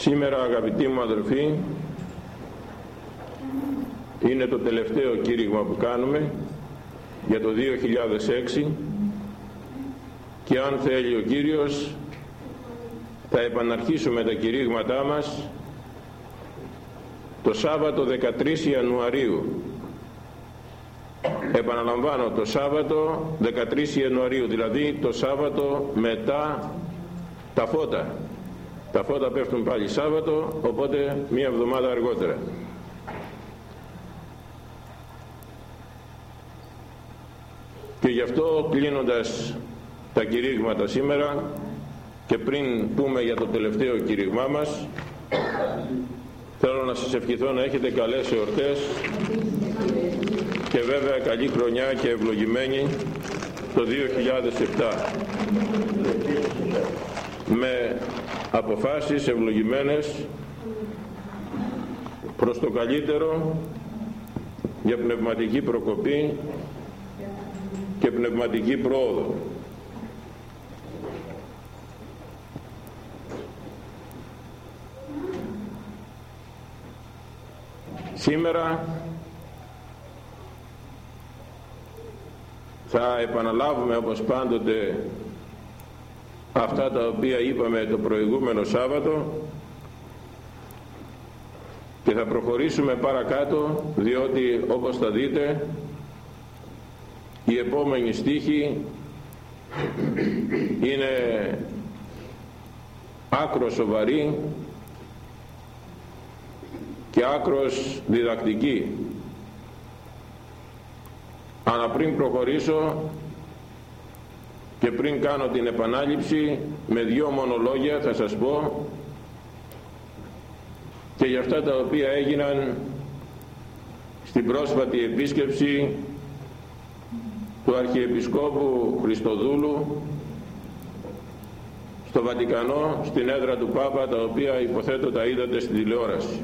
Σήμερα αγαπητοί μου αδελφοί είναι το τελευταίο κήρυγμα που κάνουμε για το 2006 και αν θέλει ο Κύριος θα επαναρχίσουμε τα κηρύγματά μας το Σάββατο 13 Ιανουαρίου. Επαναλαμβάνω το Σάββατο 13 Ιανουαρίου δηλαδή το Σάββατο μετά τα φώτα τα φώτα πέφτουν πάλι Σάββατο οπότε μία εβδομάδα αργότερα. Και γι' αυτό κλείνοντας τα κηρύγματα σήμερα και πριν πούμε για το τελευταίο κηρύγμά μας θέλω να σας ευχηθώ να έχετε καλές εορτές και βέβαια καλή χρονιά και ευλογημένη το 2007 με αποφάσεις ευλογημένες προς το καλύτερο για πνευματική προκοπή και πνευματική πρόοδο. Σήμερα θα επαναλάβουμε όπως πάντοτε αυτά τα οποία είπαμε το προηγούμενο Σάββατο και θα προχωρήσουμε παρακάτω διότι όπως θα δείτε η επόμενη στίχη είναι άκρο σοβαρή και άκρος διδακτική. Αλλά πριν προχωρήσω και πριν κάνω την επανάληψη με δυο μονολόγια θα σας πω και για αυτά τα οποία έγιναν στην πρόσφατη επίσκεψη του Αρχιεπισκόπου Χριστοδούλου στο Βατικανό στην έδρα του Πάπα τα οποία υποθέτω τα είδατε στην τηλεόραση.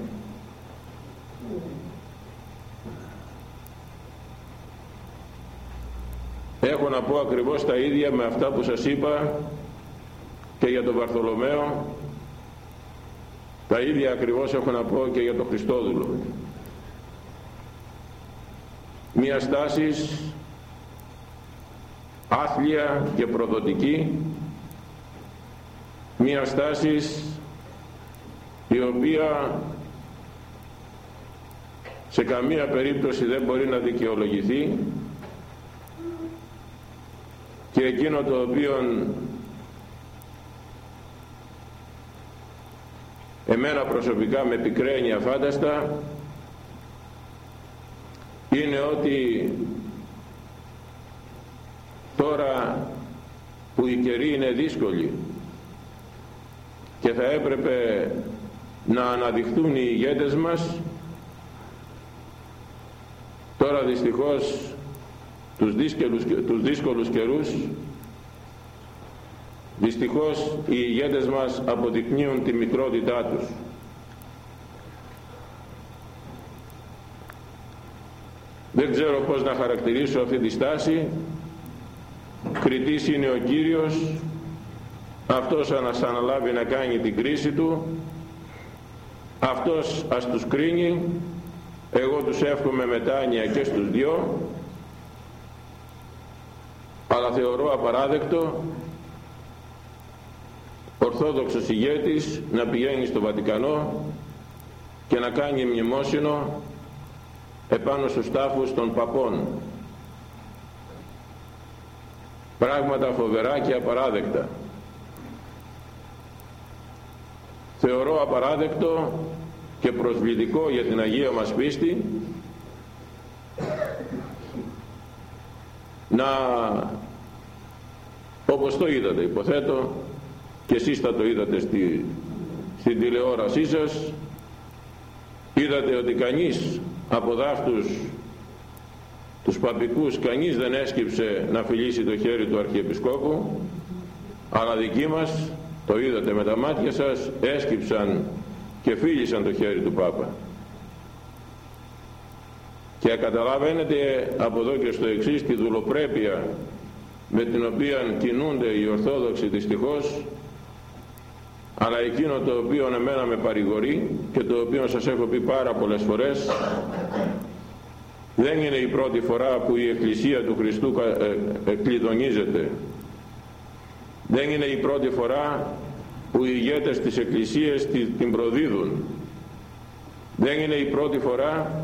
Έχω να πω ακριβώς τα ίδια με αυτά που σας είπα και για τον Βαρθολομαίο. Τα ίδια ακριβώς έχω να πω και για τον Χριστόδουλο. Μια στάση άθλια και προδοτική. Μια στάση η οποία σε καμία περίπτωση δεν μπορεί να δικαιολογηθεί και εκείνο το οποίο εμένα προσωπικά με πικραίνει αφάνταστα είναι ότι τώρα που η καιρή είναι δύσκολη και θα έπρεπε να αναδειχθούν οι ηγέτες μας τώρα δυστυχώς τους δύσκολους, τους δύσκολους καιρούς. Δυστυχώς οι ηγέτες μας αποδεικνύουν τη μικρότητά τους. Δεν ξέρω πως να χαρακτηρίσω αυτή τη στάση. Κριτής είναι ο Κύριος. Αυτός ας αναλάβει να κάνει την κρίση του. Αυτός ας τους κρίνει. Εγώ τους εύχομαι μετάνοια και στους δυο αλλά θεωρώ απαράδεκτο ορθόδοξος ηγέτης να πηγαίνει στο Βατικανό και να κάνει μνημόσυνο επάνω στους τάφους των παπών. Πράγματα φοβερά και απαράδεκτα. Θεωρώ απαράδεκτο και προσβλητικό για την Αγία μας πίστη να όπως το είδατε υποθέτω και εσείς θα το είδατε στη, στην τηλεόρασή σας είδατε ότι κανείς από δάφτους τους παπικούς κανείς δεν έσκυψε να φιλήσει το χέρι του Αρχιεπισκόπου αλλά δικοί μας το είδατε με τα μάτια σας έσκυψαν και φίλησαν το χέρι του Πάπα. Και καταλαβαίνετε από εδώ και στο εξής τη δουλοπρέπεια με την οποία κινούνται οι Ορθόδοξοι δυστυχώς αλλά εκείνο το οποίο εμένα με παρηγορεί και το οποίο σας έχω πει πάρα πολλές φορές δεν είναι η πρώτη φορά που η Εκκλησία του Χριστού ε, κλειδονίζεται. Δεν είναι η πρώτη φορά που οι ηγέτες της Εκκλησίας την προδίδουν. Δεν είναι η πρώτη φορά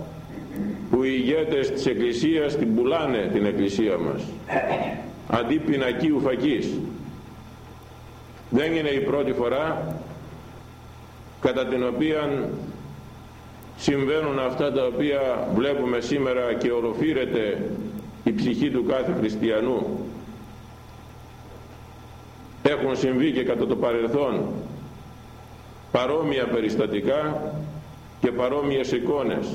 που οι ηγέτες της Εκκλησίας την πουλάνε την Εκκλησία μας αντί πινακίου φακής δεν είναι η πρώτη φορά κατά την οποία συμβαίνουν αυτά τα οποία βλέπουμε σήμερα και οροφύρεται η ψυχή του κάθε χριστιανού. Έχουν συμβεί και κατά το παρελθόν παρόμοια περιστατικά και παρόμοιες εικόνες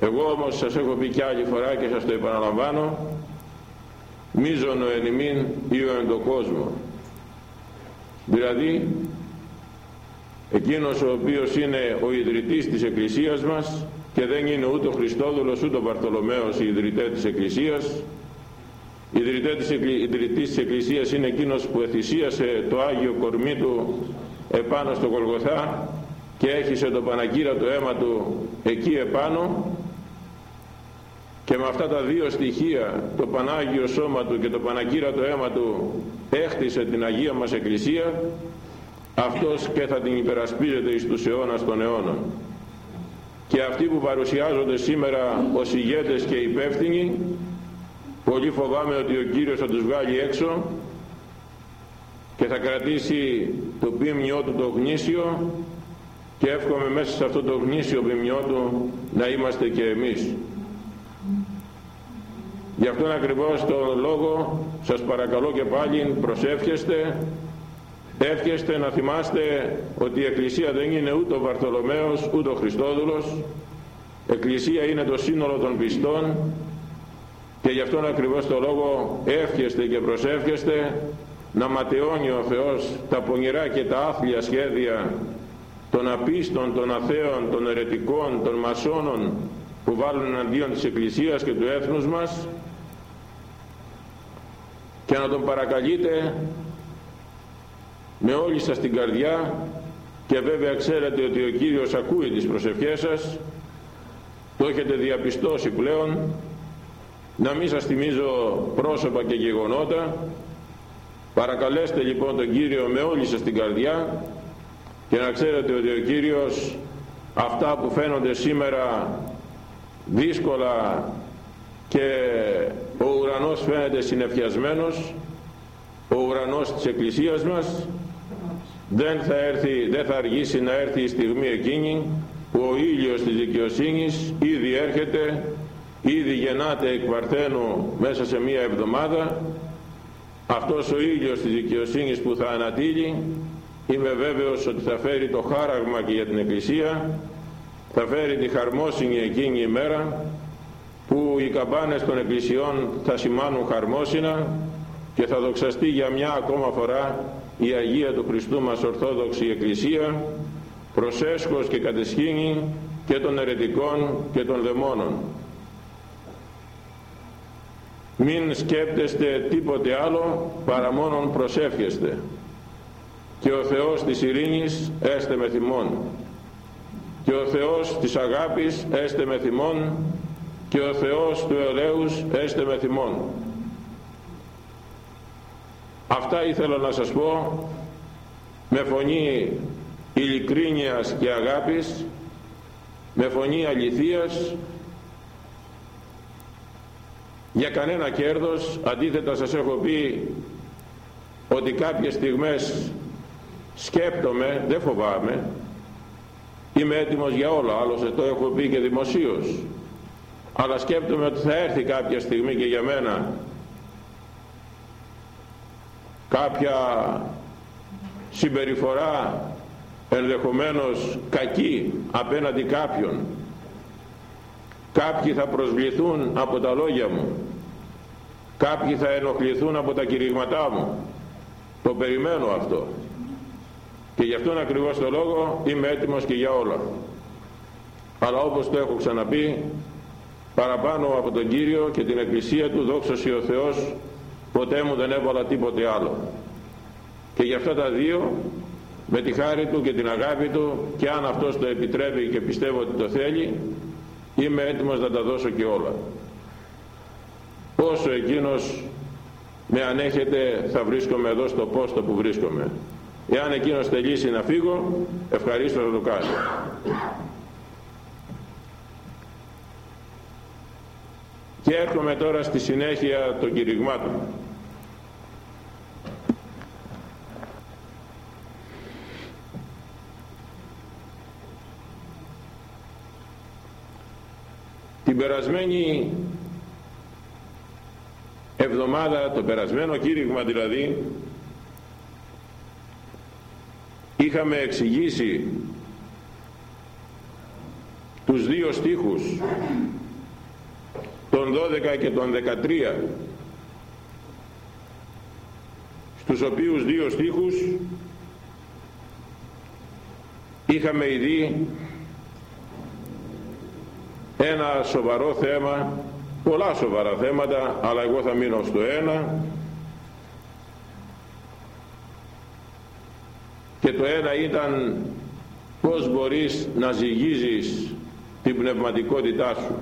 εγώ όμως σας έχω πει και άλλη φορά και σας το επαναλαμβάνω μίζωνο εν ημίν ή ο εν το κόσμο. Δηλαδή εκείνος ο οποίος είναι ο ιδρυτής της Εκκλησίας μας και δεν είναι ούτε ο Χριστόδουλος ούτε ο Βαρθολομαίος η ιδρυτές της Εκκλησίας ιδρυτής της Εκκλησίας είναι εκείνος που εθυσίασε το Άγιο κορμί του επάνω στο Γολγοθά και έχισε το πανακύρατο αίμα του εκεί επάνω και με αυτά τα δύο στοιχεία το Πανάγιο σώμα του και το Πανακύρατο αίμα του έχτισε την Αγία μας Εκκλησία αυτός και θα την υπερασπίζεται εις τους αιώνας των αιώνων. Και αυτοί που παρουσιάζονται σήμερα ως ηγέτες και υπεύθυνοι πολύ φοβάμαι ότι ο Κύριος θα τους βγάλει έξω και θα κρατήσει το ποιμνιό του το γνήσιο και εύχομαι μέσα σε αυτό το γνήσιο ποιμνιό του να είμαστε και εμείς Γι' αυτόν ακριβώς τον λόγο σας παρακαλώ και πάλι προσεύχεστε, εύχεστε να θυμάστε ότι η Εκκλησία δεν είναι ούτε ο Βαρθολομαίος ούτε ο Χριστόδουλος, Εκκλησία είναι το σύνολο των πιστών και γι' αυτόν ακριβώς τον λόγο εύχεστε και προσεύχεστε να ματαιώνει ο Θεός τα πονηρά και τα άθλια σχέδια των απίστων, των αθέων, των ερετικών, των μασόνων που βάλουν εναντίον της Εκκλησίας και του έθνους μας και να τον παρακαλείτε με όλη σας την καρδιά και βέβαια ξέρετε ότι ο Κύριος ακούει τις προσευχές σας το έχετε διαπιστώσει πλέον να μην σας θυμίζω πρόσωπα και γεγονότα. Παρακαλέστε λοιπόν τον Κύριο με όλη σας την καρδιά και να ξέρετε ότι ο Κύριος αυτά που φαίνονται σήμερα δύσκολα και ο ουρανός φαίνεται συνεφιασμένος ο ουρανός της Εκκλησίας μας. Δεν θα, έρθει, δεν θα αργήσει να έρθει η στιγμή εκείνη που ο ήλιος της δικαιοσύνης ήδη έρχεται ήδη γεννάται εκ Παρθένου μέσα σε μία εβδομάδα. Αυτός ο ήλιος της δικαιοσύνης που θα ανατείλει είμαι βέβαιος ότι θα φέρει το χάραγμα και για την Εκκλησία θα φέρει τη χαρμόσυνη εκείνη ημέρα που οι καμπάνες των εκκλησιών θα σημάνουν χαρμόσυνα και θα δοξαστεί για μια ακόμα φορά η Αγία του Χριστού μας Ορθόδοξη Εκκλησία προσέσχος και κατεσχήνη και των ερετικών και των δαιμόνων. Μην σκέπτεστε τίποτε άλλο παρά μόνον προσεύχεστε και ο Θεός της ειρήνης έστε με θυμών και ο Θεός της αγάπης έστε με θυμών και ο Θεός του ελέους έστε με θυμών. Αυτά ήθελα να σας πω με φωνή ειλικρίνειας και αγάπης, με φωνή αληθείας, για κανένα κέρδος, αντίθετα σας έχω πει ότι κάποιες στιγμές σκέπτομαι, δεν φοβάμαι, είμαι έτοιμος για όλα, άλλωστε το έχω πει και δημοσίως αλλά σκέπτομαι ότι θα έρθει κάποια στιγμή και για μένα κάποια συμπεριφορά ενδεχομένως κακή απέναντι κάποιον. Κάποιοι θα προσβληθούν από τα λόγια μου. Κάποιοι θα ενοχληθούν από τα κηρύγματά μου. Το περιμένω αυτό. Και γι' αυτόν ακριβώς το λόγο είμαι έτοιμος και για όλα. Αλλά όπως το έχω ξαναπεί παραπάνω από τον Κύριο και την Εκκλησία Του δόξωση ο Θεός ποτέ μου δεν έβαλα τίποτε άλλο. Και για αυτά τα δύο με τη χάρη του και την αγάπη του και αν αυτός το επιτρέπει και πιστεύω ότι το θέλει είμαι έτοιμος να τα δώσω και όλα. Όσο εκείνος με ανέχεται θα βρίσκομαι εδώ στο πόστο που βρίσκομαι. Εάν εκείνος θελήσει να φύγω ευχαρίστως να το κάνω και έρχομαι τώρα στη συνέχεια των κηρυγμάτων. Την περασμένη εβδομάδα το περασμένο κήρυγμα δηλαδή είχαμε εξηγήσει τους δύο στίχους τον 12 και τον 13 στους οποίους δύο στίχους είχαμε ήδη ένα σοβαρό θέμα πολλά σοβαρά θέματα αλλά εγώ θα μείνω στο ένα. Και το ένα ήταν πως μπορείς να ζυγίζεις την πνευματικότητά σου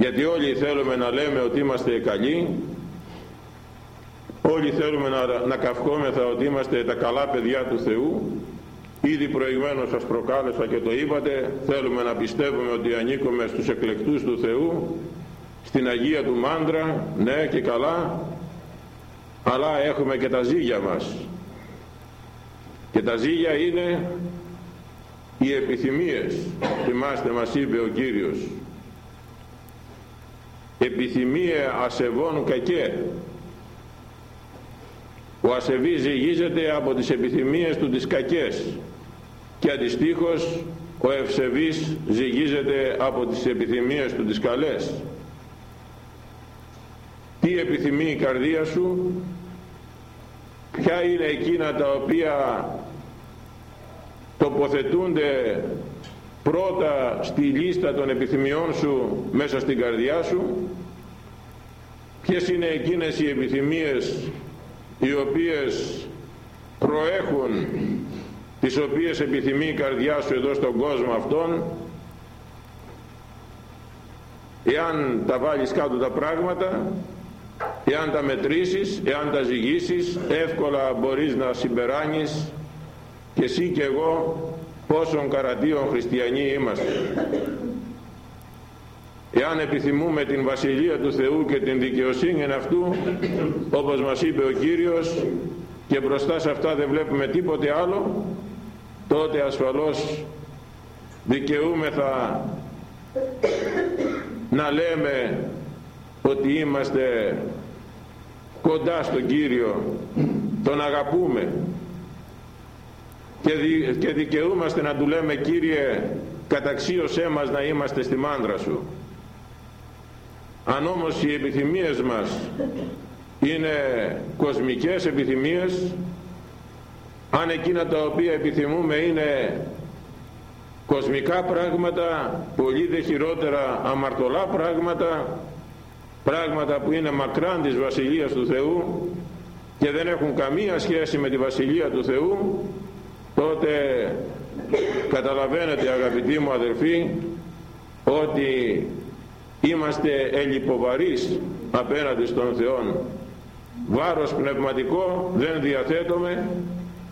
γιατί όλοι θέλουμε να λέμε ότι είμαστε καλοί όλοι θέλουμε να, να καυχόμεθα ότι είμαστε τα καλά παιδιά του Θεού Ήδη προηγουμένως σας προκάλεσα και το είπατε, θέλουμε να πιστεύουμε ότι ανήκουμε στους εκλεκτούς του Θεού, στην Αγία του Μάντρα, ναι και καλά, αλλά έχουμε και τα ζύγια μας. Και τα ζύγια είναι οι επιθυμίες, θυμάστε μας είπε ο Κύριος. Επιθυμία ασεβών κακέ. Ο ασεβής ζυγίζεται από τις επιθυμίες του τις κακές και αντιστοίχως ο ευσεβής ζυγίζεται από τις επιθυμίες του τις καλές τι επιθυμεί η καρδία σου; Ποια είναι εκείνα τα οποία τοποθετούνται πρώτα στη λίστα των επιθυμιών σου μέσα στην καρδιά σου; Ποιες είναι εκείνες οι επιθυμίες οι οποίες προέχουν τις οποίες επιθυμεί η καρδιά σου εδώ στον κόσμο αυτόν; Εάν τα βάλεις κάτω τα πράγματα εάν τα μετρήσεις εάν τα ζυγίσεις εύκολα μπορείς να συμπεράνεις και εσύ και εγώ πόσων καρατίων χριστιανοί είμαστε εάν επιθυμούμε την Βασιλεία του Θεού και την δικαιοσύνη αυτού όπως μας είπε ο Κύριος και μπροστά σε αυτά δεν βλέπουμε τίποτε άλλο τότε ασφαλώς δικαιούμεθα να λέμε ότι είμαστε κοντά στον Κύριο τον αγαπούμε και, και δικαιούμαστε να του λέμε Κύριε καταξίωσέ μας να είμαστε στη μάντρα σου αν όμως οι επιθυμίες μας είναι κοσμικές επιθυμίες αν εκείνα τα οποία επιθυμούμε είναι κοσμικά πράγματα πολύ δε χειρότερα αμαρτωλά πράγματα πράγματα που είναι μακράν της Βασιλείας του Θεού και δεν έχουν καμία σχέση με τη Βασιλεία του Θεού τότε καταλαβαίνετε αγαπητοί μου αδερφοί ότι είμαστε ελλειποβαρείς απέναντι στον Θεό βάρος πνευματικό δεν διαθέτουμε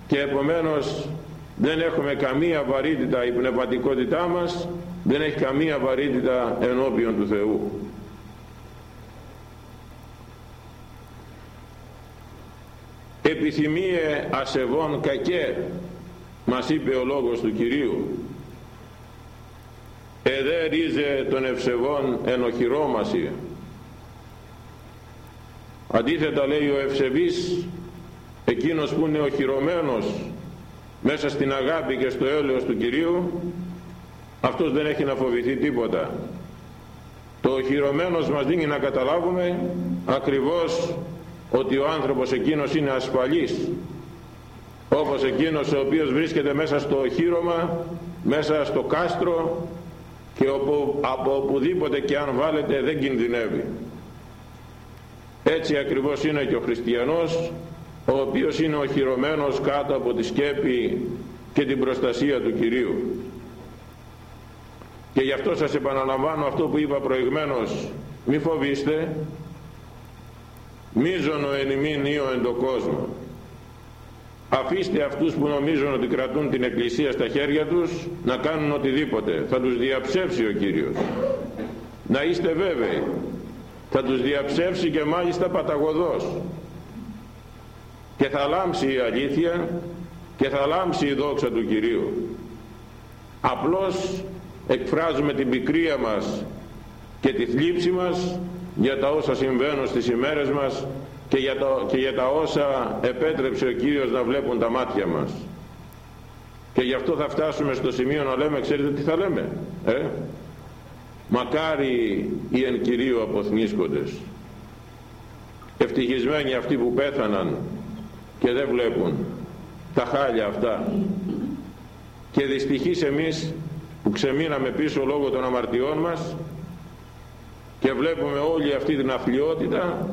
και επομένως δεν έχουμε καμία βαρύτητα η πνευματικότητά μας δεν έχει καμία βαρύτητα ενώπιον του Θεού. Επιθυμίε ασεβών κακέ μας είπε ο λόγος του Κυρίου εδέ ρίζε των ευσεβών ενοχυρώμαση αντίθετα λέει ο ευσεβής εκείνος που είναι οχυρωμένος μέσα στην αγάπη και στο έλεος του Κυρίου αυτός δεν έχει να φοβηθεί τίποτα. Το οχυρωμένος μας δίνει να καταλάβουμε ακριβώς ότι ο άνθρωπος εκείνος είναι ασφαλής. Όπως εκείνος ο οποίος βρίσκεται μέσα στο οχύρωμα μέσα στο κάστρο και από οπουδήποτε και αν βάλετε δεν κινδυνεύει. Έτσι ακριβώς είναι και ο χριστιανός ο οποίος είναι οχυρωμένος κάτω από τη σκέπη και την προστασία του Κυρίου. Και γι' αυτό σας επαναλαμβάνω αυτό που είπα προηγμένως. Μη φοβήστε. Μίζωνο εν ημίν ίο εν το κόσμο αφήστε αυτούς που νομίζουν ότι κρατούν την εκκλησία στα χέρια τους να κάνουν οτιδήποτε. Θα τους διαψεύσει ο Κύριος. Να είστε βέβαιοι. Θα τους διαψεύσει και μάλιστα παταγωδός. Και θα λάμψει η αλήθεια και θα λάμψει η δόξα του Κυρίου. Απλώς εκφράζουμε την πικρία μας και τη θλίψη μας για τα όσα συμβαίνουν στις ημέρες μας και για, το, και για τα όσα επέτρεψε ο Κύριος να βλέπουν τα μάτια μας. Και γι' αυτό θα φτάσουμε στο σημείο να λέμε ξέρετε τι θα λέμε ε; μακάρι οι εν Κυρίω αποθνίσκοντες ευτυχισμένοι αυτοί που πέθαναν και δεν βλέπουν τα χάλια αυτά. Και δυστυχείς εμείς που ξεμείναμε πίσω λόγω των αμαρτιών μας και βλέπουμε όλη αυτή την αθλειότητα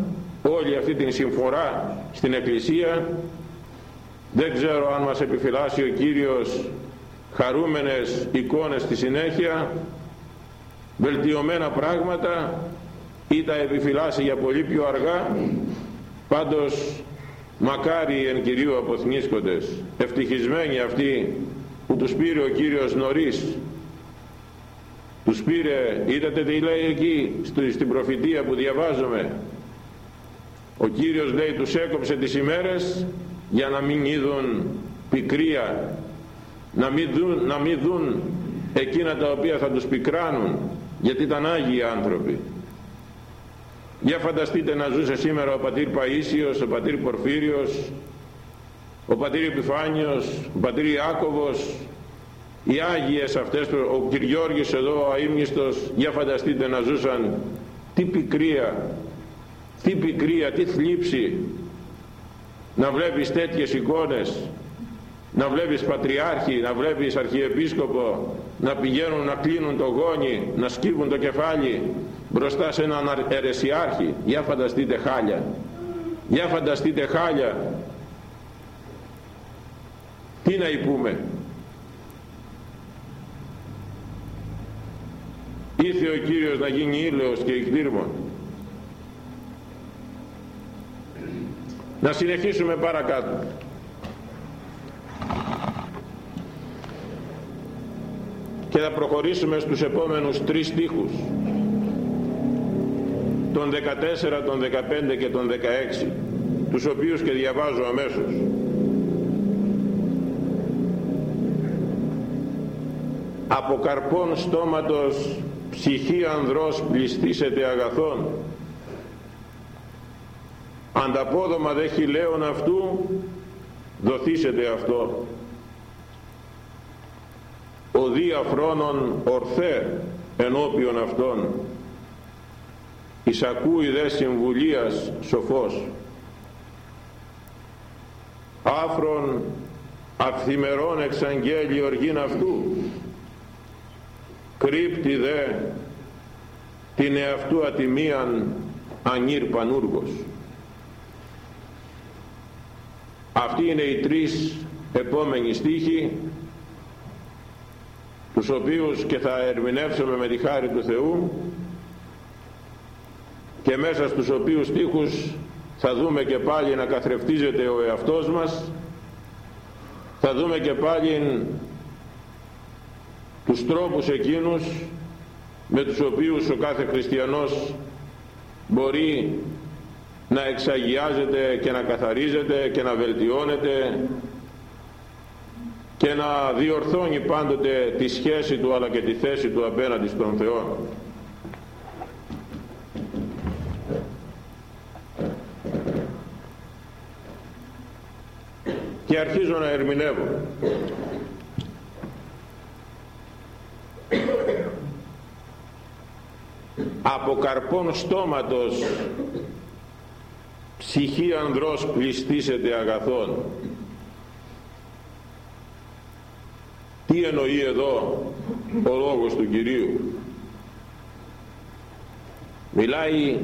όλη αυτή την συμφορά στην Εκκλησία δεν ξέρω αν μας επιφυλάσσει ο Κύριος χαρούμενες εικόνες στη συνέχεια. Βελτιωμένα πράγματα ή τα επιφυλάσσει για πολύ πιο αργά. Πάντως μακάρι εν Κυρίου αποθνίσκοντες ευτυχισμένοι αυτοί που τους πήρε ο Κύριος νωρίς. Τους πήρε είδατε τι λέει εκεί στην προφητεία που διαβάζουμε ο Κύριος λέει τους έκοψε τις ημέρες για να μην είδουν πικρία να μην δουν, να μην δουν εκείνα τα οποία θα τους πικράνουν γιατί ήταν Άγιοι άνθρωποι για φανταστείτε να ζούσε σήμερα ο πατήρ Παΐσιος, ο πατήρ Πορφύριος, ο πατήρ Επιφάνιος, ο πατήρ Ιάκωβος, οι Άγιες αυτές, ο Κυριώργης εδώ, ο αείμνηστος, για φανταστείτε να ζούσαν τι πικρία, τι πικρία, τι θλίψη να βλέπεις τέτοιες εικόνες να βλέπεις πατριάρχη, να βλέπεις αρχιεπίσκοπο να πηγαίνουν να κλείνουν το γόνι, να σκύβουν το κεφάλι μπροστά σε έναν ερεσιάρχη για φανταστείτε χάλια. Για φανταστείτε χάλια. Τι να υπούμε. Ήρθε ο Κύριος να γίνει ήλαιος και εκδήρμον να συνεχίσουμε παρακάτω. Και θα προχωρήσουμε στους επόμενους τρεις στίχους. Τον 14, τον 15 και τον 16 τους οποίους και διαβάζω αμέσως. Από καρπών στόματος ψυχή ανδρός πληστήσεται αγαθών ανταπόδομα δε χιλέων αυτού δοθήσετε αυτό. Ο διαφρόνων ορθέ ενώπιον αυτών. Εισακούει δε συμβουλίας σοφός. Άφρον αυθημερών εξαγγέλει οργήν αυτού. Κρύπτει δε την εαυτού ατιμίαν ανήρ πανούργος αυτοί είναι οι τρεις επόμενοι στίχοι τους οποίους και θα ερμηνεύσουμε με τη χάρη του Θεού και μέσα στους οποίους στίχους θα δούμε και πάλι να καθρεφτίζεται ο εαυτός μας θα δούμε και πάλι τους τρόπους εκείνους με τους οποίους ο κάθε χριστιανός μπορεί να εξαγιάζεται και να καθαρίζεται και να βελτιώνεται και να διορθώνει πάντοτε τη σχέση του αλλά και τη θέση του απέναντι στον Θεό. Και αρχίζω να ερμηνεύω. Από καρπών στόματος ψυχή ανδρός πληστήσεται αγαθών τι εννοεί εδώ ο λόγος του Κυρίου; Μιλάει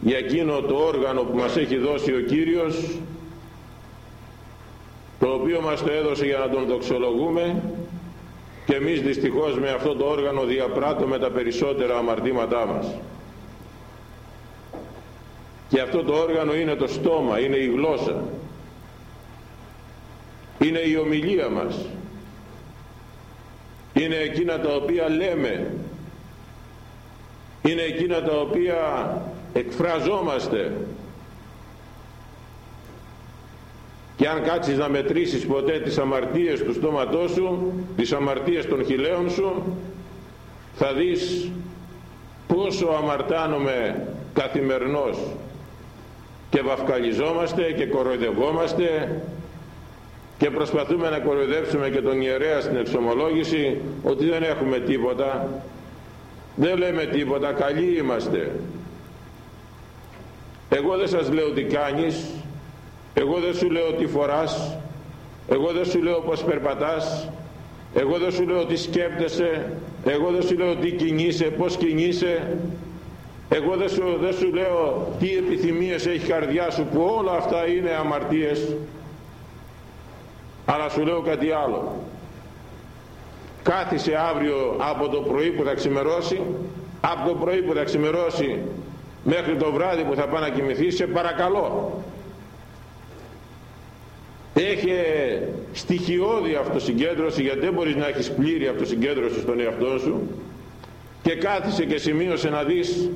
για εκείνο το όργανο που μας έχει δώσει ο Κύριος το οποίο μας το έδωσε για να τον δοξολογούμε και εμείς δυστυχώς με αυτό το όργανο διαπράττουμε τα περισσότερα αμαρτήματά μας και αυτό το όργανο είναι το στόμα, είναι η γλώσσα. Είναι η ομιλία μας. Είναι εκείνα τα οποία λέμε. Είναι εκείνα τα οποία εκφραζόμαστε. Και αν κάτσεις να μετρήσεις ποτέ τις αμαρτίες του στόματός σου τις αμαρτίες των χιλέων σου θα δεις πόσο αμαρτάνουμε καθημερινώς και βαφκαλιζόμαστε και κοροϊδευόμαστε και προσπαθούμε να κοροϊδεύσουμε και τον ιερέα στην εξομολόγηση ότι δεν έχουμε τίποτα. Δεν λέμε τίποτα καλοί είμαστε. Εγώ δεν σας λέω τι κάνεις εγώ δεν σου λέω τι φοράς εγώ δεν σου λέω πως περπατάς εγώ δεν σου λέω τι σκέπτεσαι εγώ δεν σου λέω τι κινείσαι πως κινείσαι εγώ δεν σου, δεν σου λέω τι επιθυμίες έχει η καρδιά σου που όλα αυτά είναι αμαρτίες. Αλλά σου λέω κάτι άλλο. Κάθισε αύριο από το πρωί που θα ξημερώσει από το πρωί που θα ξημερώσει μέχρι το βράδυ που θα πάει να κοιμηθεί σε παρακαλώ. Έχει στοιχειώδη αυτοσυγκέντρωση γιατί δεν μπορείς να έχεις πλήρη αυτοσυγκέντρωση στον εαυτό σου. Και κάθισε και σημείωσε να δεις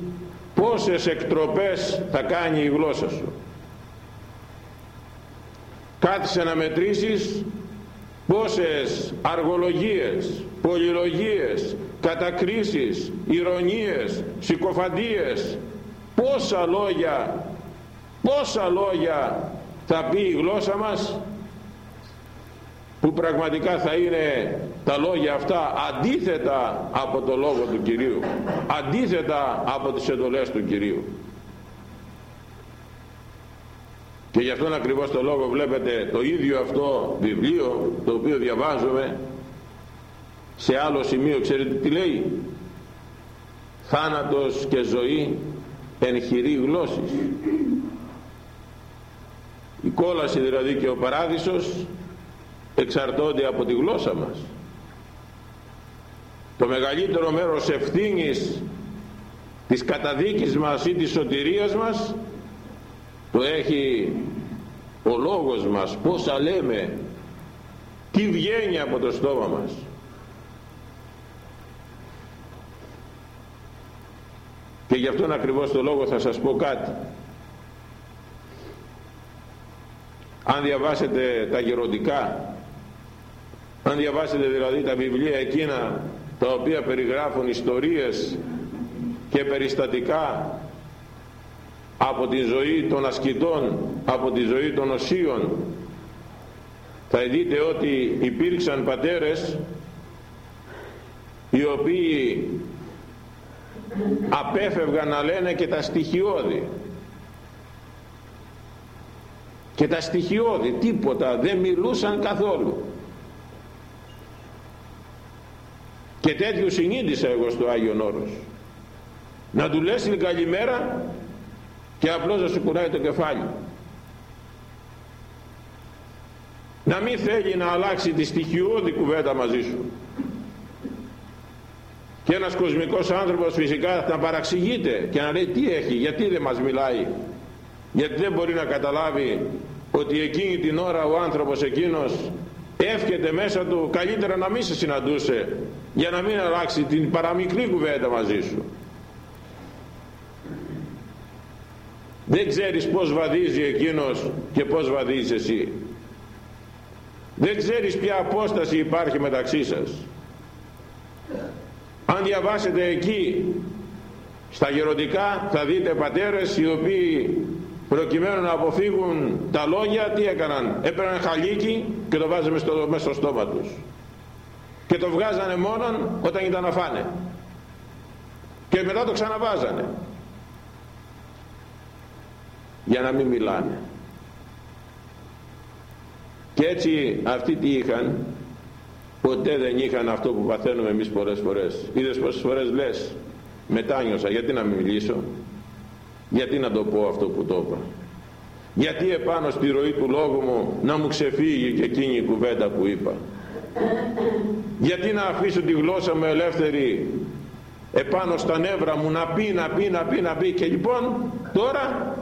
πόσες εκτροπές θα κάνει η γλώσσα σου; Κάθισε να μετρήσεις πόσες αργολογίες, πολυλογίες, κατακρίσεις, ηρωνίες, συκοφαντίες, πόσα λόγια, πόσα λόγια θα πει η γλώσσα μας; Που πραγματικά θα είναι τα λόγια αυτά αντίθετα από το λόγο του Κυρίου αντίθετα από τις εντολές του Κυρίου. Και γι' αυτόν ακριβώς το λόγο βλέπετε το ίδιο αυτό βιβλίο το οποίο διαβάζουμε σε άλλο σημείο ξέρετε τι λέει; Θάνατος και ζωή εν χειρή γλώσσης η κόλαση δηλαδή και ο παράδεισος εξαρτώνται από τη γλώσσα μας. Το μεγαλύτερο μέρος ευθύνης της καταδίκης μας ή της σωτηρίας μας το έχει ο λόγος μας πόσα λέμε τι βγαίνει από το στόμα μας. Και γι' αυτόν ακριβώς το λόγο θα σας πω κάτι. Αν διαβάσετε τα γεροντικά αν διαβάσετε δηλαδή τα βιβλία εκείνα τα οποία περιγράφουν ιστορίες και περιστατικά από τη ζωή των ασκητών από τη ζωή των οσίων θα δείτε ότι υπήρξαν πατέρες οι οποίοι απέφευγαν να λένε και τα στοιχειώδη. Και τα στοιχειώδη τίποτα δεν μιλούσαν καθόλου και τέτοιου συνείδησα εγώ στο Άγιον Όρος. Να του λες την καλημέρα και απλώς να σου κουράει το κεφάλι. Να μην θέλει να αλλάξει τη στοιχειώδη κουβέντα μαζί σου. Και ένας κοσμικός άνθρωπος φυσικά θα παραξηγείται και να λέει τι έχει, γιατί δεν μας μιλάει. Γιατί δεν μπορεί να καταλάβει ότι εκείνη την ώρα ο άνθρωπος εκείνος εύχεται μέσα του καλύτερα να μην σε συναντούσε για να μην αλλάξει την παραμικρή κουβέντα μαζί σου. Δεν ξέρεις πως βαδίζει εκείνος και πως βαδίζεις εσύ. Δεν ξέρεις ποια απόσταση υπάρχει μεταξύ σας. Αν διαβάσετε εκεί στα γεροντικά θα δείτε πατέρες οι οποίοι προκειμένου να αποφύγουν τα λόγια τι έκαναν; Έπαιρναν χαλίκι και το βάζαμε στο, μέσα στο στόμα τους. Και το βγάζανε μόνον όταν ήταν να φάνε και μετά το ξαναβάζανε. Για να μην μιλάνε. Και έτσι αυτοί τι είχαν; Ποτέ δεν είχαν αυτό που παθαίνουμε εμείς πολλές φορές. Είδες πόσες φορές λες μετάνιωσα γιατί να μην μιλήσω; Γιατί να το πω αυτό που το είπα; Γιατί επάνω στη ροή του λόγου μου να μου ξεφύγει και εκείνη η κουβέντα που είπα; Γιατί να αφήσω τη γλώσσα μου ελεύθερη επάνω στα νεύρα μου να πει, να πει, να πει, να πει; Και λοιπόν τώρα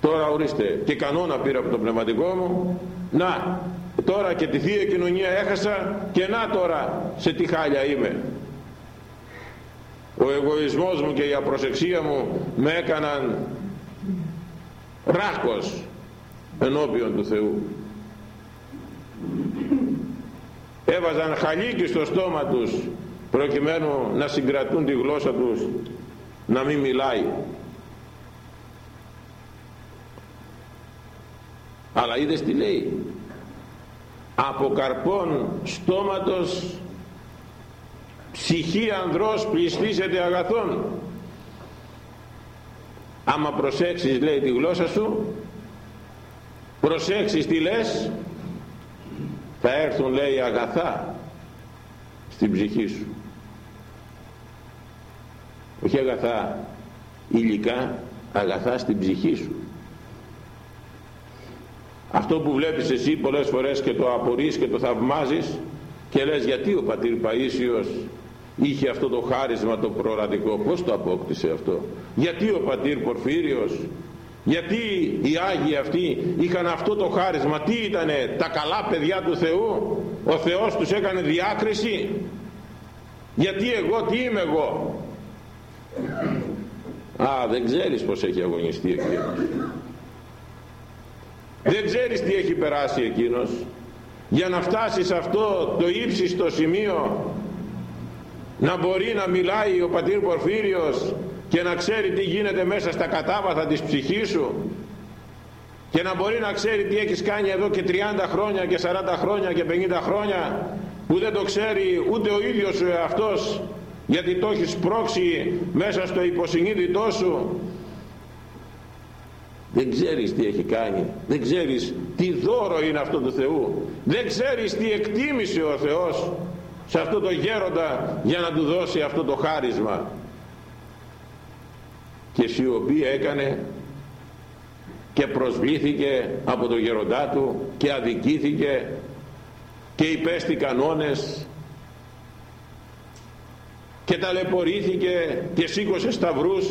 τώρα ορίστε και κανόνα πήρα από το πνευματικό μου; Να τώρα και τη Θεία Κοινωνία έχασα και να τώρα σε τι χάλια είμαι ο εγωισμός μου και η απροσεξία μου με έκαναν ράχος ενώπιον του Θεού. Έβαζαν χαλίκι στο στόμα τους προκειμένου να συγκρατούν τη γλώσσα τους να μην μιλάει. Αλλά είδες τι λέει; Από καρπών στόματος ψυχή ανδρός πληστήσεται αγαθών άμα προσέξεις λέει τη γλώσσα σου προσέξεις τι λες θα έρθουν λέει αγαθά στην ψυχή σου. Όχι αγαθά υλικά αγαθά στην ψυχή σου. Αυτό που βλέπεις εσύ πολλές φορές και το απορείς και το θαυμάζεις και λες γιατί ο πατήρ Παΐσιος είχε αυτό το χάρισμα το προορατικό. Πως το απόκτησε αυτό; Γιατί ο πατήρ Πορφύριος γιατί οι Άγιοι αυτοί είχαν αυτό το χάρισμα; Τι ήτανε τα καλά παιδιά του Θεού; Ο Θεός τους έκανε διάκριση; Γιατί εγώ τι είμαι εγώ; Α δεν ξέρεις πως έχει αγωνιστεί εκείνος. Δεν ξέρεις τι έχει περάσει εκείνος. Για να φτάσεις σε αυτό το ύψιστο σημείο να μπορεί να μιλάει ο πατήρ Πορφύριος και να ξέρει τι γίνεται μέσα στα κατάβαθα της ψυχής σου και να μπορεί να ξέρει τι έχεις κάνει εδώ και 30 χρόνια και 40 χρόνια και 50 χρόνια που δεν το ξέρει ούτε ο ίδιος ο εαυτός γιατί το έχεις πρόξει μέσα στο υποσυνείδητό σου. Δεν ξέρεις τι έχει κάνει δεν ξέρεις τι δώρο είναι αυτό του Θεού δεν ξέρεις τι εκτίμησε ο Θεός σε αυτό το γέροντα για να του δώσει αυτό το χάρισμα. Και σιωπή έκανε και προσβλήθηκε από το γέροντά του και αδικήθηκε και υπέστη κανόνες και ταλαιπωρήθηκε και σήκωσε σταυρούς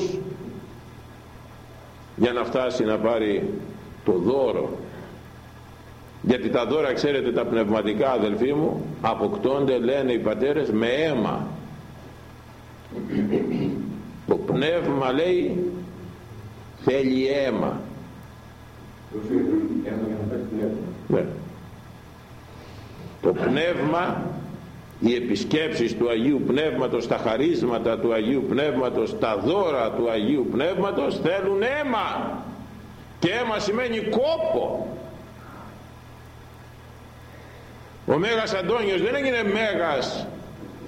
για να φτάσει να πάρει το δώρο γιατί τα δώρα ξέρετε τα πνευματικά αδελφοί μου αποκτώνται λένε οι πατέρες με αίμα. Το πνεύμα λέει θέλει αίμα. Ναι. το πνεύμα οι επισκέψεις του Αγίου Πνεύματος τα χαρίσματα του Αγίου Πνεύματος τα δώρα του Αγίου Πνεύματος θέλουν αίμα. Και αίμα σημαίνει κόπο ο Μέγας Αντώνιος δεν έγινε Μέγας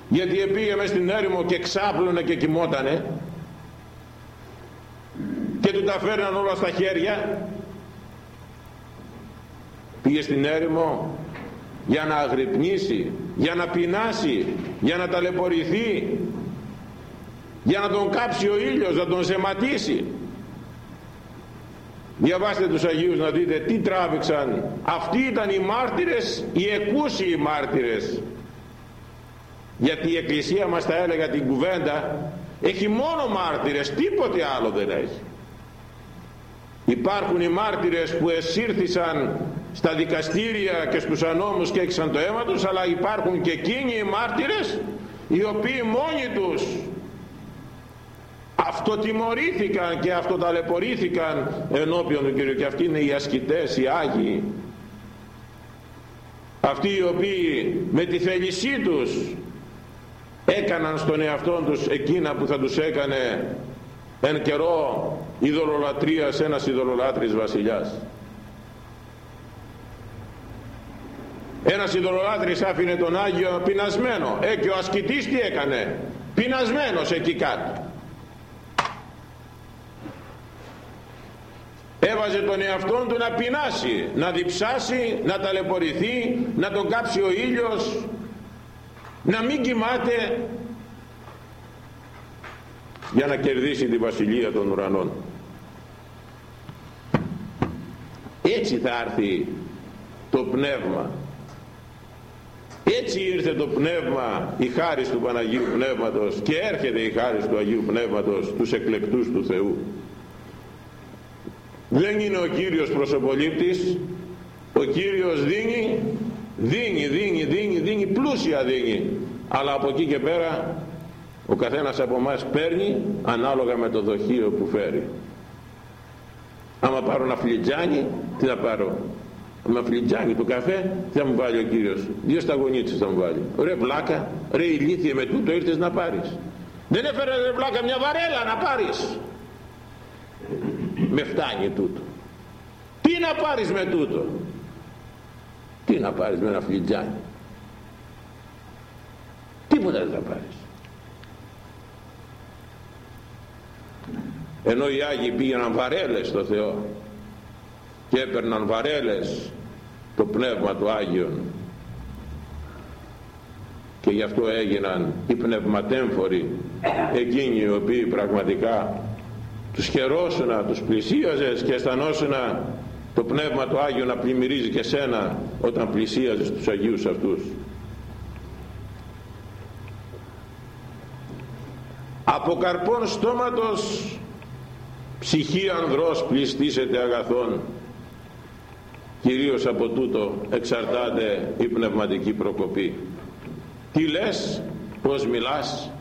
γιατί επήγε μες στην έρημο και ξάπλωνε και κοιμότανε. Και του τα φέρναν όλα στα χέρια. Πήγε στην έρημο για να αγρυπνήσει για να πεινάσει για να ταλαιπωρηθεί για να τον κάψει ο ήλιος να τον ζεματίσει διαβάστε τους Αγίους να δείτε τι τράβηξαν. Αυτοί ήταν οι μάρτυρες οι εκούσιοι μάρτυρες. Γιατί η Εκκλησία μας τα έλεγα την κουβέντα έχει μόνο μάρτυρες τίποτε άλλο δεν έχει υπάρχουν οι μάρτυρες που εσύρθησαν στα δικαστήρια και στους ανώμους και έξαν το αίμα τους αλλά υπάρχουν και εκείνοι οι μάρτυρες οι οποίοι μόνοι τους αυτοτιμωρήθηκαν και αυτοταλαιπωρήθηκαν ενώπιον του Κύριου και αυτοί είναι οι ασκητές, οι Άγιοι. Αυτοί οι οποίοι με τη θέλησή τους έκαναν στον εαυτό τους εκείνα που θα τους έκανε εν καιρό ειδωλολατρίας ένας ειδωλολάτρης βασιλιάς. Ένας ειδωλολάτρης άφηνε τον Άγιο πεινασμένο. Ε και ο ασκητής τι έκανε; Πεινασμένος εκεί κάτω έβαζε τον εαυτόν του να πεινάσει να διψάσει, να ταλαιπωρηθεί να τον κάψει ο ήλιος να μην κοιμάται για να κερδίσει τη βασιλεία των ουρανών. Έτσι θα έρθει το πνεύμα. Έτσι ήρθε το πνεύμα η χάρη του Παναγίου Πνεύματος και έρχεται η χάρη του Αγίου Πνεύματος τους εκλεκτούς του Θεού δεν είναι ο Κύριος προσωπολήπτης. Ο Κύριος δίνει δίνει, δίνει, δίνει, δίνει πλούσια δίνει. Αλλά από εκεί και πέρα ο καθένας από εμάς παίρνει ανάλογα με το δοχείο που φέρει. Άμα πάρω ένα φλιτζάνι τι θα πάρω; Με φλιτζάνι του καφέ θα μου βάλει ο Κύριος; Δύο σταγονίτσες θα μου βάλει. Ρε βλάκα, ρε ηλίθιε με τούτο ήρθες να πάρεις. Δεν έφερε ρε βλάκα μια βαρέλα να πάρεις με φτάνει τούτο. Τι να πάρεις με τούτο; Τι να πάρεις με ένα φλιτζάνι; Τίποτα δεν θα πάρεις. Ενώ οι Άγιοι πήγαιναν βαρέλες στο Θεό και έπαιρναν βαρέλες το Πνεύμα του Άγιον και γι' αυτό έγιναν οι πνευματέμφοροι εκείνοι οι οποίοι πραγματικά τους χαιρόσουνα, τους πλησίαζες και αισθανόσουνα το Πνεύμα του Άγιο να πλημμυρίζει και σένα όταν πλησίαζες τους Αγίους αυτούς. Από καρπών στόματος ψυχή ανδρός πληστήσεται αγαθών κυρίως από τούτο εξαρτάται η πνευματική προκοπή. Τι λες πως μιλάς;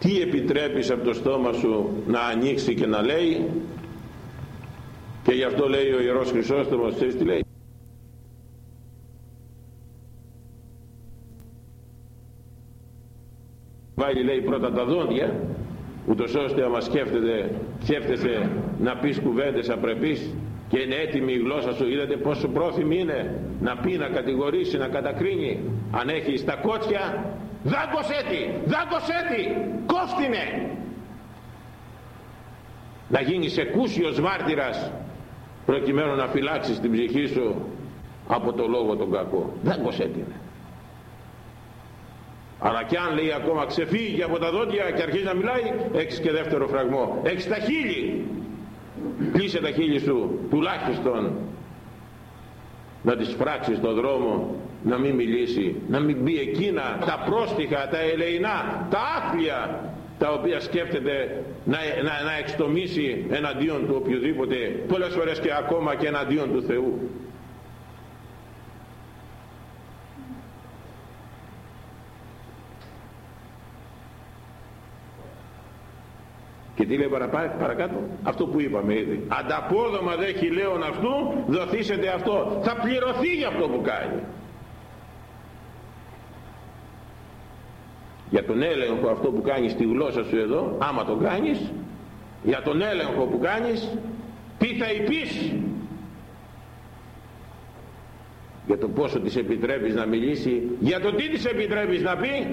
Τι επιτρέπεις από το στόμα σου να ανοίξει και να λέει; Και γι' αυτό λέει ο Ιερός Χρυσόστομος ξέρεις τι λέει; Βάλει λέει πρώτα τα δόντια ούτως ώστε άμα σκέφτεται, σκέφτεσαι να πεις κουβέντες απρεπείς και είναι έτοιμη η γλώσσα σου είδατε πόσο πρόθυμη είναι να πει, να κατηγορήσει, να κατακρίνει. Αν έχεις τα κότσια δάγκωσέ τη, δάγκωσέ τη κόφτηνε να γίνεις εκούσιος μάρτυρας προκειμένου να φυλάξεις την ψυχή σου από το λόγο τον κακό. Δάγκωσέ την αλλά κι αν λέει ακόμα ξεφύγει από τα δόντια και αρχίζει να μιλάει έχεις και δεύτερο φραγμό. Έχεις τα χείλη. Κλείσε τα χείλη σου τουλάχιστον να τις πράξεις στον δρόμο να μην μιλήσει να μην μπει εκείνα τα πρόστιχα τα ελεηνά τα άθλια τα οποία σκέφτεται να, να, να εξτομίσει εναντίον του οποιοδήποτε πολλές φορές και ακόμα και εναντίον του Θεού Και τι λέει παρακάτω, αυτό που είπαμε ήδη. Ανταπόδομα δε χιλέων αυτού, δοθήσετε αυτό. Θα πληρωθεί για αυτό που κάνει. Για τον έλεγχο αυτό που κάνεις στη γλώσσα σου εδώ, άμα το κάνεις, για τον έλεγχο που κάνεις, τι θα υπείς; Για το πόσο της επιτρέπεις να μιλήσει, για το τι της επιτρέπεις να πει,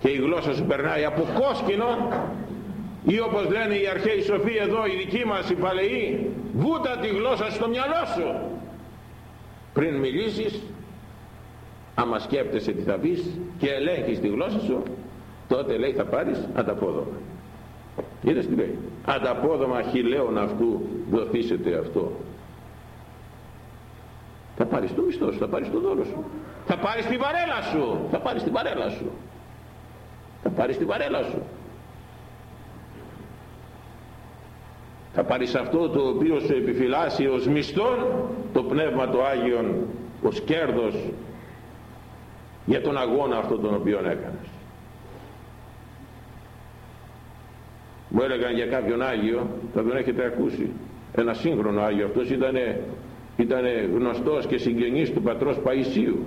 και η γλώσσα σου περνάει από κόσκινο ή όπως λένε οι αρχαίοι σοφοί εδώ οι δικοί μας οι παλαιοί βούτα τη γλώσσα στο μυαλό σου πριν μιλήσεις άμα σκέπτεσαι τι θα πεις και ελέγχεις τη γλώσσα σου τότε λέει θα πάρεις ανταπόδομα. Είδες τι λέει; Ανταπόδομα χιλέων αυτού δοθήσετε αυτό. Θα πάρεις το μισθό σου, θα πάρεις το δώρο σου. Θα πάρεις την βαρέλα σου. Θα πάρεις την βαρέλα σου. Θα πάρεις την βαρέλα σου. Θα πάρεις αυτό το οποίο σου επιφυλάσσει ως μισθόν το Πνεύμα του Άγιον ως κέρδος για τον αγώνα αυτό τον οποίο έκανες. Μου έλεγαν για κάποιον Άγιο θα τον έχετε ακούσει. Ένα σύγχρονο Άγιο αυτός ήταν ήτανε γνωστός και συγγενής του πατρός Παϊσίου.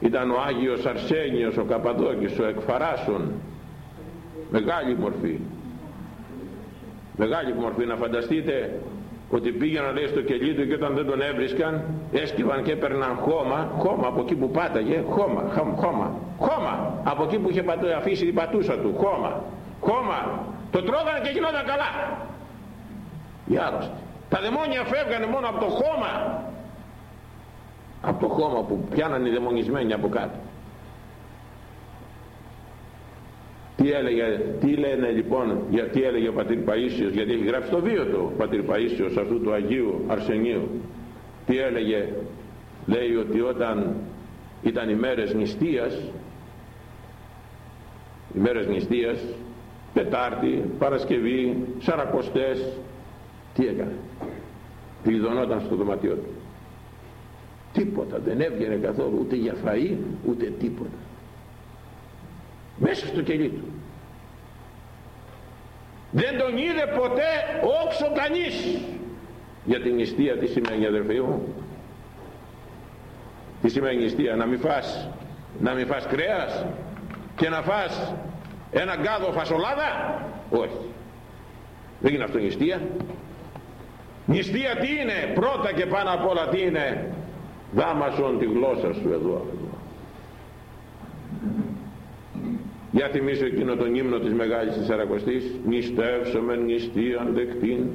Ήταν ο Άγιος Αρσένιος ο Καπαδόκης ο Εκφαράσων. Μεγάλη μορφή. Μεγάλη μορφή να φανταστείτε ότι πήγαιναν λέει στο κελί του και όταν δεν τον έβρισκαν έσκυβαν και έπαιρναν χώμα χώμα από εκεί που πάταγε χώμα, χώμα, χώμα από εκεί που είχε αφήσει την πατούσα του χώμα, χώμα. Το τρώγανε και γινόταν καλά. Οι άρρωστοι τα δαιμόνια φεύγανε μόνο από το χώμα. Από το χώμα που πιάνανε οι δαιμονισμένοι από κάτω τι έλεγε, τι λένε λοιπόν, γιατί έλεγε ο πατήρ Παΐσιος, γιατί έχει γράψει το βίο του ο πατήρ Παΐσιος αυτού του Αγίου Αρσενίου. Τι έλεγε, λέει ότι όταν ήταν οι μέρες νηστείας, οι μέρες νηστείας, Τετάρτη, Παρασκευή, Σαρακοστές, τι έκανε. Κλειδωνόταν στο δωματιό του. Τίποτα, δεν έβγαινε καθόλου, ούτε για φαΐ, ούτε τίποτα μέσα στο κελί του. Δεν τον είδε ποτέ όξο κανείς για την νηστεία τι σημαίνει αδερφοί μου; Τι σημαίνει νηστεία; Να μην φας να μην φας κρέας και να φας ένα γκάδο φασολάδα; Όχι. Δεν είναι αυτό νηστεία. Νηστεία τι είναι; Πρώτα και πάνω απ' όλα τι είναι; Δάμασον τη γλώσσα σου εδώ για θυμίσω εκείνο τον ύμνο της Μεγάλης Τεσσαρακοστής νηστεύσομεν νηστείαν δεκτήν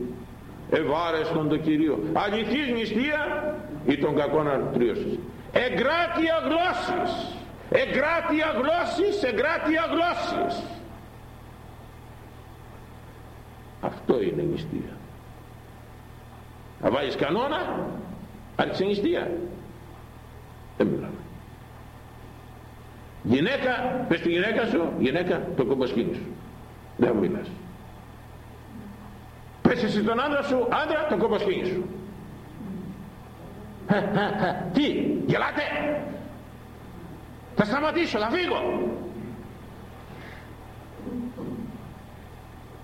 ευάρεστον το Κυρίο αληθής νηστεία ή των κακών αρτρίωσης εγκράτεια γλώσσης. Εγκράτεια γλώσσης εγκράτεια γλώσσης. Αυτό είναι νηστεία. Θα βάλεις κανόνα άρχισε νηστεία. Δεν μιλάμε Γυναίκα, πες τη γυναίκα σου, γυναίκα το κομποσκίνη σου. Δεν μιλάς. Πες εσύ τον άντρα σου, άντρα το κομποσκίνη σου. Τι, γελάτε; Θα σταματήσω, θα φύγω.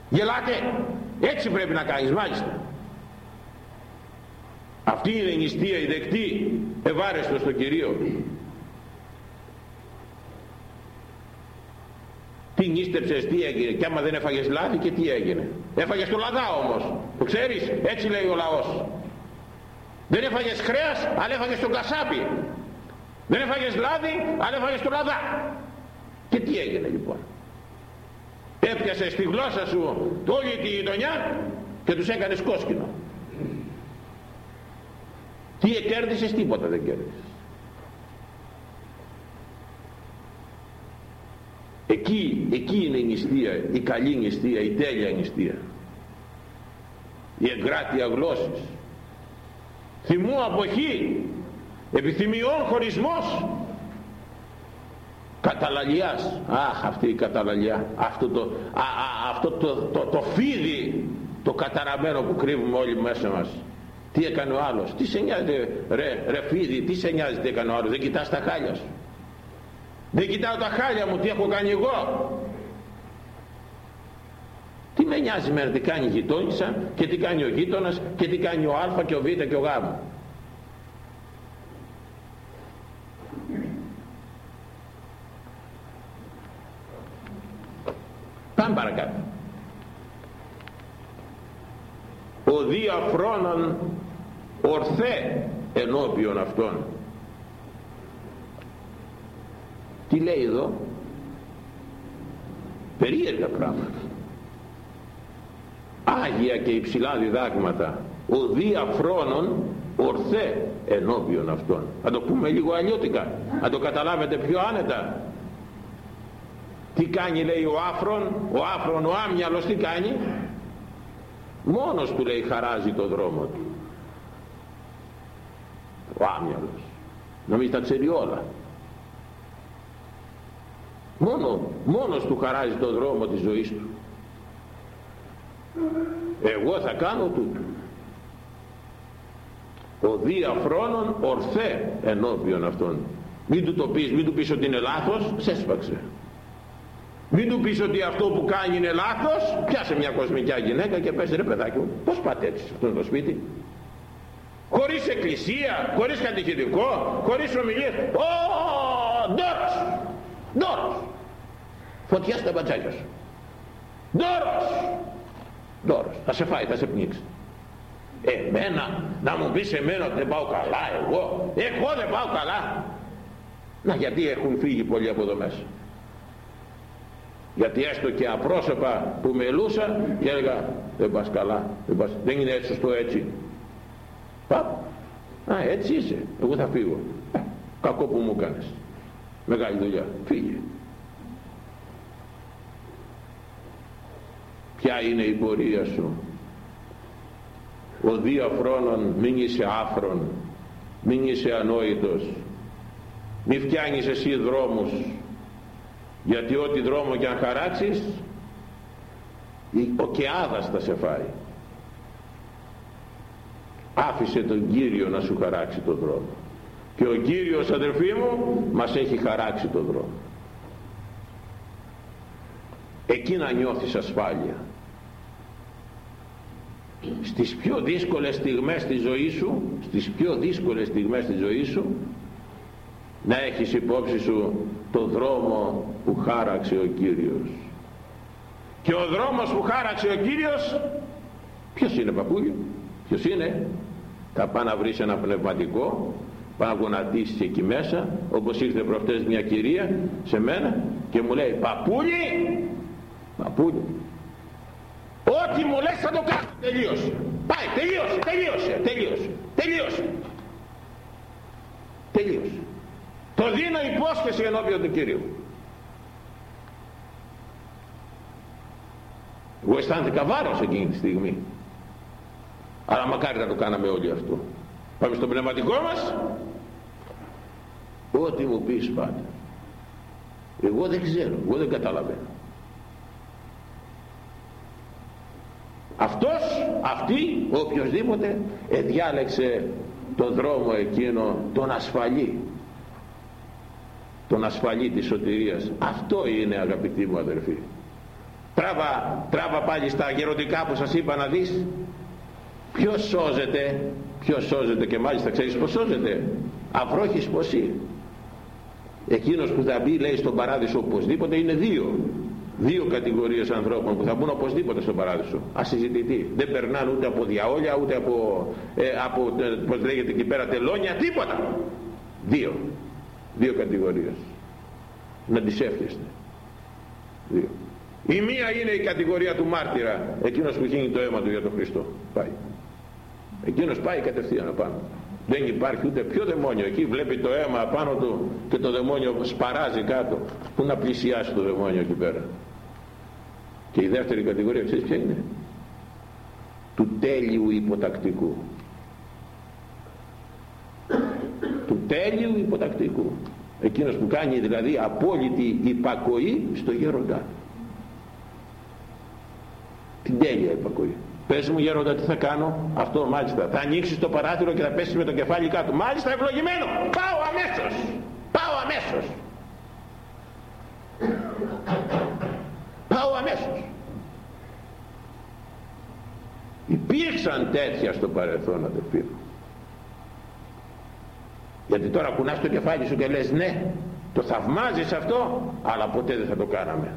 Γελάτε. Έτσι πρέπει να κάνεις μάλιστα. Αυτή είναι η νηστεία, η δεκτή, ευάρεστο στο Κυρίο. Τι νίστεψες, τι έγινε. Και άμα δεν έφαγες λάδι και τι έγινε. Έφαγες το λαδά όμως. Το ξέρεις; Έτσι λέει ο λαός. Δεν έφαγες χρέας αλλά έφαγες τον κασάπι δεν έφαγες λάδι αλλά έφαγες το λαδά. Και τι έγινε λοιπόν; Έπιασες στη γλώσσα σου όλη τη γειτονιά και τους έκανες κόσκινο. Τι κέρδισες τίποτα δεν κέρδισες εκεί, εκεί είναι η νηστεία η καλή νηστεία, η τέλεια νηστεία. Η εγκράτεια γλώσσης. Θυμού αποχή επιθυμιών χωρισμός. Καταλαλιάς. Αχ αυτή η καταλαλιά αυτό το, α, α, αυτό το, το, το, φίδι το καταραμένο που κρύβουμε όλοι μέσα μας. Τι έκανε ο άλλος; Τι σε νοιάζει ρε, ρε φίδι τι σε νοιάζει τι έκανε ο άλλος; Δεν κοιτάς τα χάλια σου δεν κοιτάω τα χάλια μου τι έχω κάνει εγώ. Τι με νοιάζει μέρα τι κάνει η γειτόνισσα και τι κάνει ο γείτονας και τι κάνει ο α και ο β και ο γ. Πάμε παρακάτω. Ο διαφρόνων ορθέ ενώπιον αυτών τι λέει εδώ; Περίεργα πράγματα. Άγια και υψηλά διδάγματα. Ο διαφρόνων ορθέ ενώπιον αυτών. Θα το πούμε λίγο αλλιώτικα. Να το καταλάβετε πιο άνετα. Τι κάνει λέει ο άφρον; Ο άφρον ο άμυαλος τι κάνει; Μόνος του λέει χαράζει το δρόμο του. Ο άμυαλος. Νομίζεις τα ξέρει όλα μόνο, μόνος του χαράζει το δρόμο της ζωής του. Εγώ θα κάνω τούτο. Ο διαφρόνων ορθέ ενώπιον αυτών. Μην του το πεις, μην του πεις ότι είναι λάθος ξέσπαξε. Μην του πεις ότι αυτό που κάνει είναι λάθος πιάσε μια κοσμικιά γυναίκα και πες ρε παιδάκι μου πως πάτε έτσι σε αυτό το σπίτι; Χωρίς εκκλησία, χωρίς κατηχητικό χωρίς ομιλίες. Ω, ντόρος Δώρος. Φωτιάς στα μπατζάκια σου. Δώρος. Δώρος. Θα σε φάει, θα σε πνίξει. Εμένα, να μου πεις εμένα ότι δεν πάω καλά εγώ. Εγώ δεν πάω καλά. Να γιατί έχουν φύγει πολλοί από εδώ μέσα. Γιατί έστω και απρόσωπα που μελούσα και έλεγα δεν πας καλά, δεν, πας, δεν είναι έτσι σωστό έτσι. Παπ, α έτσι είσαι, εγώ θα φύγω. Ε, κακό που μου κάνεις μεγάλη δουλειά φύγε ποια είναι η πορεία σου; Ο δύο αφρόνων μην είσαι άφρον μην είσαι ανόητος. Μη φτιάνεις εσύ δρόμους γιατί ό,τι δρόμο και αν χαράξεις ο Κεάδας θα σε φάει. Άφησε τον Κύριο να σου χαράξει τον δρόμο. Και ο Κύριος αδερφοί μου μας έχει χαράξει τον δρόμο. Εκεί να νιώθεις ασφάλεια στις πιο δύσκολες στιγμές της ζωής σου στις πιο δύσκολες στιγμές της ζωής σου να έχεις υπόψη σου το δρόμο που χάραξε ο Κύριος. Και ο δρόμος που χάραξε ο Κύριος ποιος είναι παππούλιο ποιος είναι; Θα πάει να βρεις ένα πνευματικό πάει να γονατίσεις εκεί μέσα όπως ήρθε προχτές μια κυρία σε μένα και μου λέει παππούλι παππούλι ό,τι μου λες θα το κάνω. Τελείωσε πάει τελείωσε τελείωσε τελείωσε τελείωσε τελείωσε το δίνω υπόσχεση ενώπιον του Κυρίου εγώ αισθάνθηκα βάρος εκείνη τη στιγμή. Αλλά μακάρι να το κάναμε όλοι αυτό. Πάμε στο πνευματικό μας. Ό,τι μου πεις πάντα εγώ δεν ξέρω εγώ δεν καταλαβαίνω αυτός αυτή ο οποιοδήποτε εδιάλεξε τον δρόμο εκείνο τον ασφαλή. Τον ασφαλή της σωτηρίας. Αυτό είναι αγαπητοί μου αδερφοί. Τράβα, τράβα πάλι στα γεροντικά που σας είπα να δεις. Ποιος σώζεται ποιος σώζεται και μάλιστα ξέρεις πως σώζεται. Αυρόχης ποσή εκείνος που θα μπει λέει στον παράδεισο οπωσδήποτε είναι δύο δύο κατηγορίες ανθρώπων που θα μπουν οπωσδήποτε στον παράδεισο. Ασυζητητή δεν περνάνε ούτε από διαόλια ούτε από, ε, από ε, πως λέγεται εκεί πέρα τελώνια τίποτα. Δύο. Δύο κατηγορίες. Να τις εύχεστε. Δύο. Η μία είναι η κατηγορία του μάρτυρα. Εκείνος που γίνει το αίμα του για τον Χριστό. Πάει. Εκείνος πάει κατευθείαν απάνω. Δεν υπάρχει ούτε πιο δαιμόνιο. Εκεί βλέπει το αίμα απάνω του και το δαιμόνιο σπαράζει κάτω. Που να πλησιάσει το δαιμόνιο εκεί πέρα και η δεύτερη κατηγορία ξέρεις ποια είναι; Του τέλειου υποτακτικού. Του τέλειου υποτακτικού. Εκείνος που κάνει δηλαδή απόλυτη υπακοή στο γέροντα. Την τέλεια υπακοή. Πες μου γέροντα τι θα κάνω; Αυτό μάλιστα. Θα ανοίξεις το παράθυρο και θα πέσεις με το κεφάλι κάτω. Μάλιστα ευλογημένο πάω αμέσως! Πάω αμέσως πάω αμέσως υπήρξαν τέτοια στο παρελθόν αδελφοί μου. Γιατί τώρα κουνάς το κεφάλι σου και λες ναι το θαυμάζεις αυτό αλλά ποτέ δεν θα το κάναμε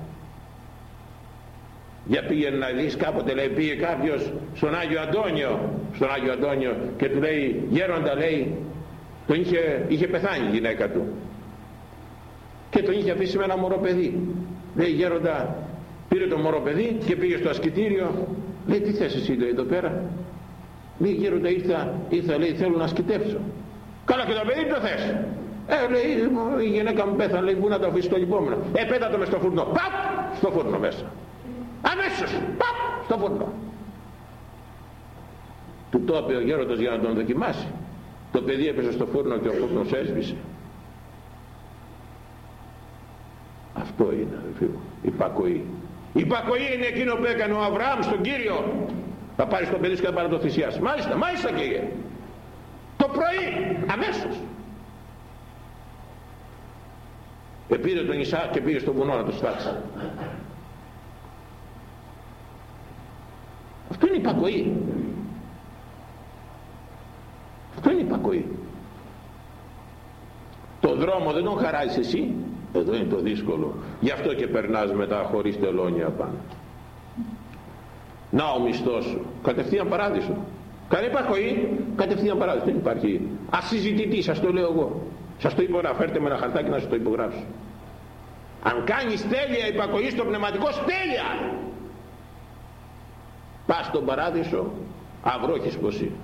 για πήγαινε να δεις κάποτε λέει πήγε κάποιος στον Άγιο Αντώνιο στον Άγιο Αντώνιο και του λέει γέροντα λέει τον είχε, είχε πεθάνει η γυναίκα του και τον είχε αφήσει με ένα μωρό παιδί. Λέει γέροντα πήρε το μωρό παιδί και πήγε στο ασκητήριο λέει τι θες εσύ εδώ πέρα; Λέει γέροντα ήρθα, ήρθα λέει θέλω να ασκητεύσω καλά και το παιδί τι το θες ε λέει η γυναίκα μου πέθανε λέει πού να το αφήσει το λιπόμενο ε πέτα μες στο φουρνό παπ στο φούρνο μέσα. Αμέσως παπ στο φούρνο. Του το είπε ο γέροντος για να τον δοκιμάσει. Το παιδί έπεσε στο φούρνο και ο φούρνος έσβησε. Αυτό είναι αδελφοί μου υπακοή η υπακοή είναι εκείνο που έκανε ο Αβραάμ στον Κύριο. Θα πάρει το παιδί σου και θα πάρει το θυσιάσει μάλιστα μάλιστα Κύριε. Το πρωί αμέσως. Επήρε τον Ισά και πήγε στον βουνό να το στάξει. Αυτό είναι υπακοή. Αυτό είναι υπακοή. Το δρόμο δεν τον χαράζεις εσύ εδώ είναι το δύσκολο. Γι' αυτό και περνάς μετά χωρίς τελώνια πάνω. Να ο μισθός σου. Κατευθείαν παράδεισο. Κανεί υπακοή κατευθείαν παράδεισο. Δεν υπάρχει. Ασυζητητή σας το λέω εγώ. Σας το είπα να φέρτε με ένα χαρτάκι να σας το υπογράψω. Αν κάνεις τέλεια υπακοή στο πνευματικό τέλεια πας στον παράδεισο αυρόχεις πως είναι.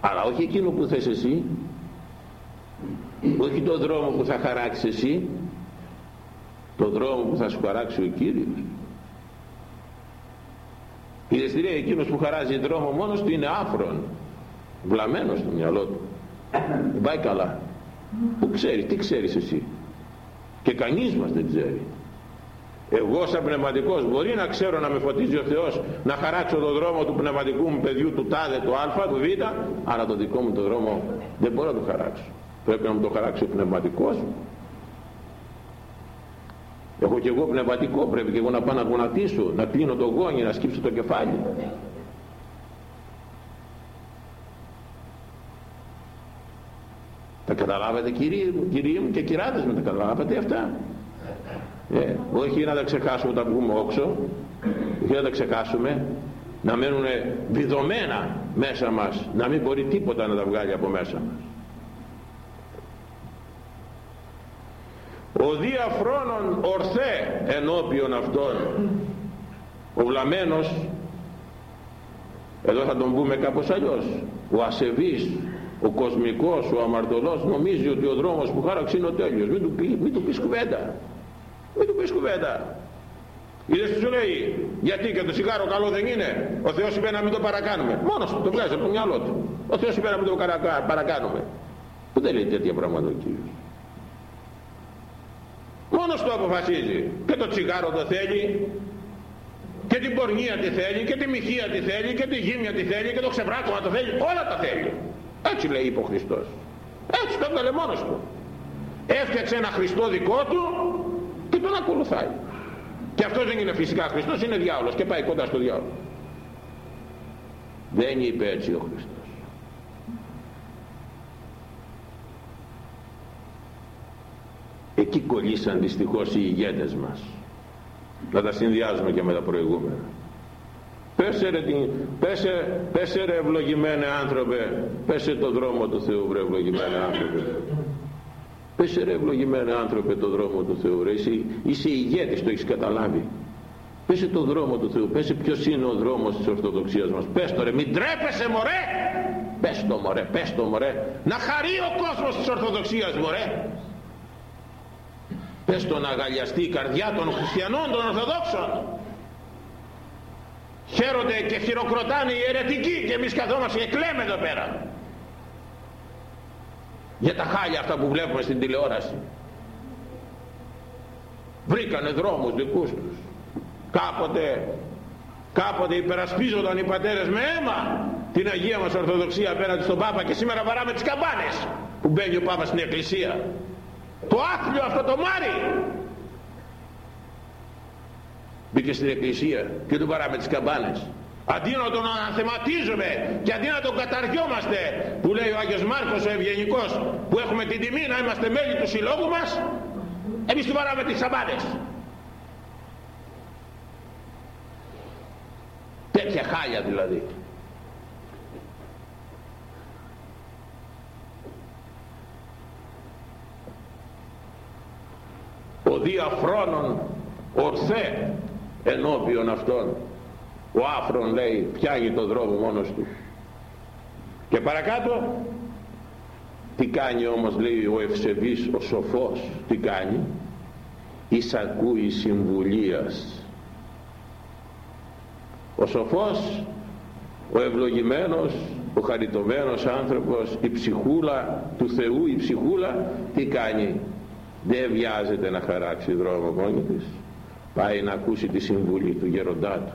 Αλλά όχι εκείνο που θες εσύ όχι το δρόμο που θα χαράξεις εσύ. Το δρόμο που θα σου χαράξει ο Κύριος είδες τι λέει εκείνος που χαράζει δρόμο μόνος του είναι άφρον βλαμμένος στο μυαλό του. Δεν πάει καλά. Που ξέρεις, τι ξέρεις εσύ; Και κανείς μας δεν ξέρει. Εγώ σαν πνευματικός μπορεί να ξέρω να με φωτίζει ο Θεός να χαράξω το δρόμο του πνευματικού μου παιδιού του τάδε του α, του β αλλά το δικό μου το δρόμο δεν μπορώ να το χαράξω πρέπει να μου το χαράξει ο πνευματικός. Μου έχω και εγώ πνευματικό πρέπει και εγώ να πάω να γονατίσω να κλείνω το γόνι να σκύψω το κεφάλι. Τα καταλάβατε κύριοι μου, κύριοι μου και κυράδες μου τα καταλάβατε αυτά; Ε, όχι να τα ξεχάσουμε όταν βγούμε όξο όχι να τα ξεχάσουμε. Να μένουν βιδωμένα μέσα μας να μην μπορεί τίποτα να τα βγάλει από μέσα μας ο διαφρόνων ορθέ ενώπιον αυτών. Ο βλαμένος εδώ θα τον πούμε κάπως αλλιώς ο ασεβής ο κοσμικός, ο αμαρτωλός νομίζει ότι ο δρόμος που χάραξε είναι ο τέλειος. Μην του, πεις, μην του πεις κουβέντα. Μην του πεις κουβέντα. Είδες τι σου λέει; Γιατί και το σιγάρο καλό δεν είναι; Ο Θεός είπε να μην το παρακάνουμε. Μόνος του το βγάζει από το μυαλό του. Ο Θεός είπε να μην το παρακάνουμε. Που δεν λέει τέτοια πράγματα ο Κύριος μόνος του αποφασίζει. Και το τσιγάρο το θέλει και την πορνεία τη θέλει και τη μοιχεία τη θέλει και τη γύμνια τη θέλει και το ξεβράκωμα το θέλει. Όλα τα θέλει. Έτσι λέει είπε ο Χριστός. Έτσι το έβγαλε μόνος του. Έφτιαξε ένα Χριστό δικό του και τον ακολουθάει. Και αυτός δεν είναι φυσικά Χριστός είναι διάολος και πάει κοντά στο διάολο. Δεν είπε έτσι ο Χριστός εκεί κολλήσαν δυστυχώς οι ηγέτες μας. Να τα συνδυάζουμε και με τα προηγούμενα. Πέσε ρε, την, πέσε, πέσε ρε ευλογημένε άνθρωπε. Πέσε το δρόμο του Θεού βρε ευλογημένε άνθρωπε. Πέσε ρε ευλογημένε άνθρωπε το δρόμο του Θεού ρε είσαι, είσαι ηγέτης το έχεις καταλάβει. Πέσε το δρόμο του Θεού πέσε ποιος είναι ο δρόμος της Ορθοδοξίας μας. Πες το ρε μην τρέπεσαι μωρέ. Πες το μωρέ πες το μωρέ. Να χαρεί ο κόσμος της Ορθοδοξίας μωρέ πες το να αγαλιαστεί η καρδιά των χριστιανών των Ορθοδόξων. Χαίρονται και χειροκροτάνε οι αιρετικοί και εμείς καθόμαστε και κλαίμε εδώ πέρα. Για τα χάλια αυτά που βλέπουμε στην τηλεόραση. Βρήκανε δρόμους δικούς τους. Κάποτε κάποτε υπερασπίζονταν οι πατέρες με αίμα την Αγία μας Ορθοδοξία απέναντι στον Πάπα και σήμερα βαράμε τις καμπάνες που μπαίνει ο Πάπας στην Εκκλησία το άθλιο αυτό το μάρι. Μπήκε στην εκκλησία και του παράμε τις καμπάνες. Αντί να τον αναθεματίζουμε και αντί να τον καταργιόμαστε που λέει ο Άγιος Μάρκος ο Ευγενικός που έχουμε την τιμή να είμαστε μέλη του συλλόγου μας εμείς του παράμε τις καμπάνες. Τέτοια χάλια δηλαδή ο διαφρόνων ορθέ ενώπιον αυτών. Ο άφρον λέει πιάνει το δρόμο μόνος τους και παρακάτω τι κάνει όμως λέει ο ευσεβής ο σοφός τι κάνει; Εισακούει συμβουλίας ο σοφός ο ευλογημένος ο χαριτωμένος άνθρωπος η ψυχούλα του Θεού η ψυχούλα τι κάνει; Δεν βιάζεται να χαράξει δρόμο μόνη της. Πάει να ακούσει τη συμβουλή του γεροντά του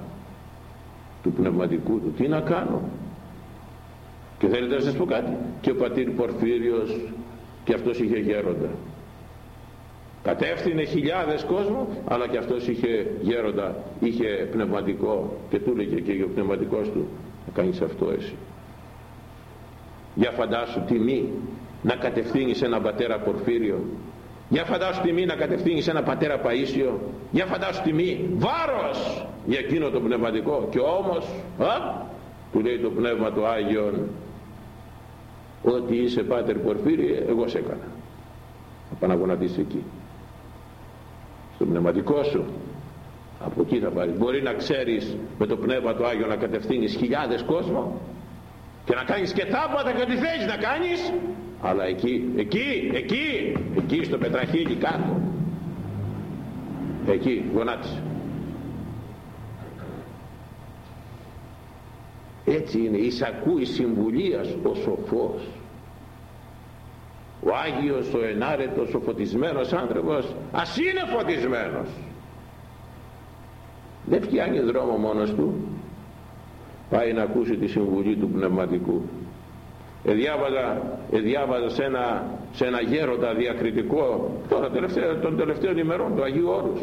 του πνευματικού του. Τι να κάνω; Και θέλετε να σας πω κάτι; Και ο πατήρ Πορφύριος και αυτός είχε γέροντα. Κατεύθυνε χιλιάδες κόσμο αλλά και αυτός είχε γέροντα. Είχε πνευματικό και του έλεγε και ο πνευματικός του να κάνεις αυτό εσύ για φαντάσου τιμή να κατευθύνεις έναν πατέρα Πορφύριο για φαντάσου τιμή να κατευθύνεις ένα πατέρα Παΐσιο. Για φαντάσου τιμή βάρος για εκείνο το πνευματικό. Και όμως α, που λέει το πνεύμα του Άγιον ότι είσαι πάτερ Πορφύριε εγώ σε έκανα θα πάω να εκεί. Στο πνευματικό σου. Από εκεί θα πάρεις. Μπορεί να ξέρεις με το πνεύμα του Άγιο να κατευθύνεις χιλιάδες κόσμο και να κάνεις και θαύματα και ό,τι θέλεις να κάνεις αλλά εκεί, εκεί, εκεί, εκεί στο πετραχίλι κάτω. Εκεί γονάτισε. Έτσι είναι εισακούει συμβουλίας ο σοφός. Ο Άγιος, ο ενάρετος, ο φωτισμένος άνθρωπος ας είναι φωτισμένος. Δεν φτιάχνει δρόμο μόνος του. Πάει να ακούσει τη συμβουλή του πνευματικού εδιάβαζα, εδιάβαζα σε, ένα, σε ένα γέροντα διακριτικό τώρα τελευταίο, των τελευταίων ημερών του Αγίου Όρους.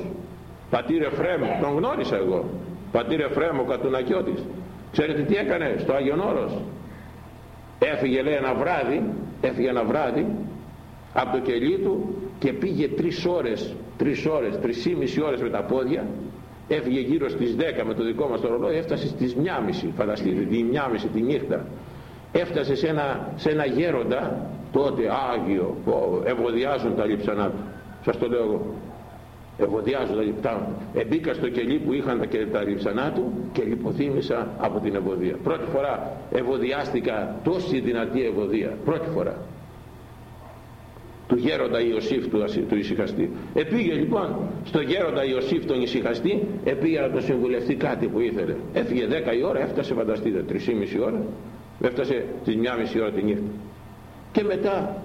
Πατήρ Εφραίμ τον γνώρισα εγώ. Πατήρ Εφραίμ ο Κατουνακιώτης. Ξέρετε τι έκανε στο Άγιον Όρος; Έφυγε λέει ένα βράδυ έφυγε ένα βράδυ από το κελί του και πήγε τρεις ώρες τρεις ώρες, τρισήμιση ώρες με τα πόδια. Έφυγε γύρω στις 10 με το δικό μας το ρολόι έφτασε στις 1.30 φανταστείτε τη 1.30 τη νύχτα έφτασε σε ένα, σε ένα γέροντα τότε Άγιο που ευωδιάζουν τα λείψανά του. Σας το λέω εγώ. Ευωδιάζουν τα λειψανά εμπήκα στο κελί που είχαν τα, τα λείψανά του και λιποθύμησα από την ευωδία. Πρώτη φορά ευωδιάστηκα τόση δυνατή ευωδία. Πρώτη φορά. Του γέροντα Ιωσήφ του, του ησυχαστή επήγε λοιπόν στο γέροντα Ιωσήφ τον ησυχαστή επήγε να τον συμβουλευτεί κάτι που ήθελε. Έφυγε 10 η ώρα έφτασε φανταστείτε 3,5 ώρα έφτασε στις 1,5 ώρα τη νύχτα. Και μετά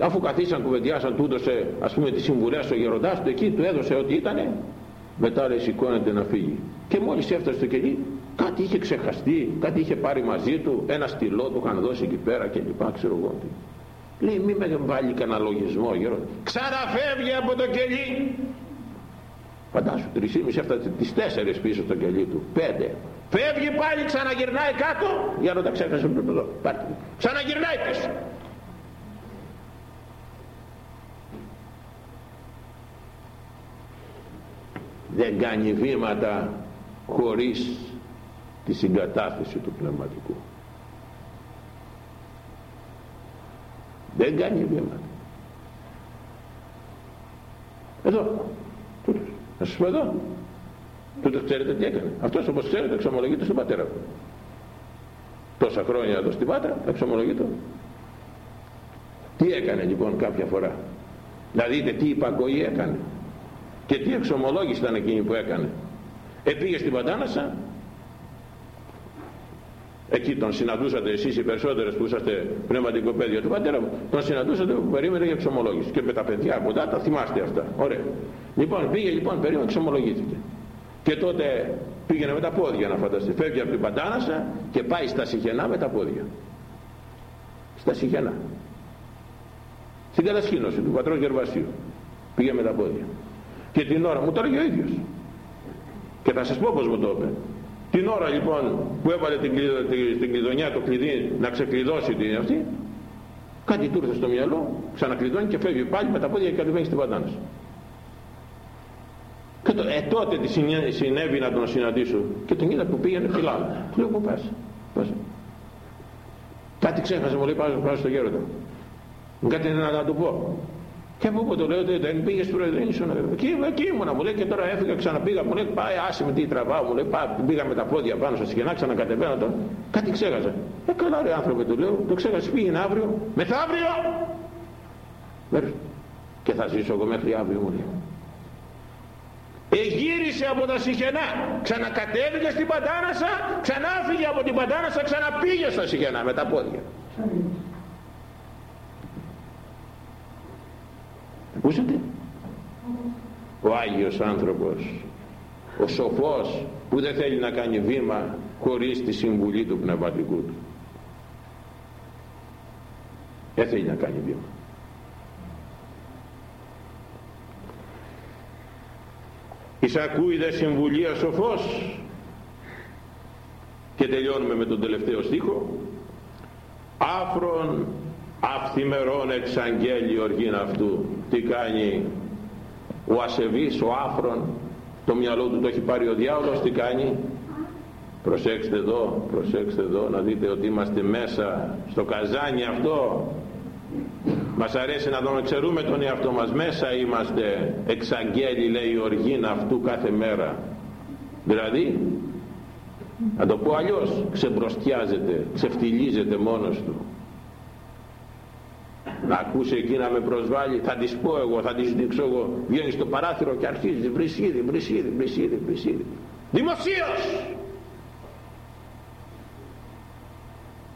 αφού καθίσαν κουβεντιάσαν του έδωσε ας πούμε τις συμβουλές στο γεροντάς του εκεί του έδωσε ό,τι ήτανε. Μετά λέει σηκώνεται να φύγει. Και μόλις έφτασε στο κελί κάτι είχε ξεχαστεί κάτι είχε πάρει μαζί του ένα στυλό του είχαν δώσει εκεί πέρα και λοιπά ξέρω εγώ λέει μη με βάλει κανένα λογισμό γερό ξαναφεύγει από το κελί φαντάσου τρισήμιση έφτασε τις τέσσερις πίσω στο κελί του πέντε φεύγει πάλι ξαναγυρνάει κάτω. Για να τα ξέχασε εδώ. Ξαναγυρνάει πίσω. Δεν κάνει βήματα χωρίς τη συγκατάθεση του πνευματικού. Δεν κάνει βήματα. Εδώ. Τούτος. Να σας πω εδώ τούτος ξέρετε τι έκανε. Αυτός όπως ξέρετε εξομολογείται στον πατέρα του. Τόσα χρόνια εδώ στην Πάτρα εξομολογείται. Τι έκανε λοιπόν κάποια φορά; Να δείτε τι υπακοή έκανε. Και τι εξομολόγηση ήταν εκείνη που έκανε. Επήγε στην Παντάνασα. Εκεί τον συναντούσατε εσείς οι περισσότερες που είσαστε πνευματικό παιδί του πατέρα μου. Τον συναντούσατε που περίμενε για εξομολόγηση. Και με τα παιδιά κοντά τα θυμάστε αυτά. Ωραία. Λοιπόν πήγε λοιπόν περίμενε εξομολογήθηκε και τότε πήγαινε με τα πόδια να φανταστεί. Φεύγει από την Παντάνασα και πάει στα Συχενά με τα πόδια. Στα Συχενά στην κατασκήνωση του πατρός Γερβασίου. Πήγε με τα πόδια. Και την ώρα μου τώρα και ο ίδιος. Και θα σας πω πως μου το είπε. Την ώρα λοιπόν που έβαλε την, την κλειδονιά το κλειδί να ξεκλειδώσει την αυτή κάτι του ήρθε στο μυαλό ξανακλειδώνει και φεύγει πάλι με τα πόδια και κατεβαίνει στην παντάνα και το, ε, τότε τη συνέβη να τον συναντήσω. Και τον είδα που πήγαινε φυλάω του λέω που πας, πας κάτι ξέχασε μου λέει πάω, πάω στο γέροντα κάτι να, να του πω. Και από πού το λέω δεν πήγε στο δεν ήσουν εκεί, εκεί ήμουνα μου λέει και τώρα έφυγα ξαναπήγα μου λέει πάει άσε με τι τραβάω μου λέει πάει, πήγα με τα πόδια πάνω στα σκηνά ξανακατεβαίνω το κάτι ξέχασα. Ε καλά ρε άνθρωπε του λέω το ξέχασε πήγαινε αύριο. Μεθαύριο! Και θα ζήσω εγώ μέχρι αύριο μου λέει εγύρισε από τα Συχενά ξανακατέβηκε στην Παντάνασα ξανάφυγε από την Παντάνασα ξαναπήγε στα Συχενά με τα πόδια Ακούσατε; Ο Άγιος άνθρωπος, ο σοφός που δεν θέλει να κάνει βήμα χωρίς τη συμβουλή του πνευματικού του. Δεν θέλει να κάνει βήμα. Εισακούει δε συμβουλία σοφός και τελειώνουμε με τον τελευταίο στίχο. Άφρον αυθημερών εξαγγέλει οργήν αυτού. Τι κάνει ο ασεβής, ο άφρον. Το μυαλό του το έχει πάρει ο διάολος. Τι κάνει; Προσέξτε εδώ προσέξτε εδώ να δείτε ότι είμαστε μέσα στο καζάνι αυτό μας αρέσει να τον εξαιρούμε τον εαυτό μας. Μέσα είμαστε εξαγγέλει λέει οργήν αυτού κάθε μέρα. Δηλαδή να το πω αλλιώς ξεμπροστιάζεται ξεφτιλίζεται μόνος του. Να ακούσει εκεί να με προσβάλλει θα της πω εγώ θα της δείξω εγώ. Βγαίνει στο παράθυρο και αρχίζει βρυσίδι βρυσίδι βρυσίδι βρυσίδι δημοσίως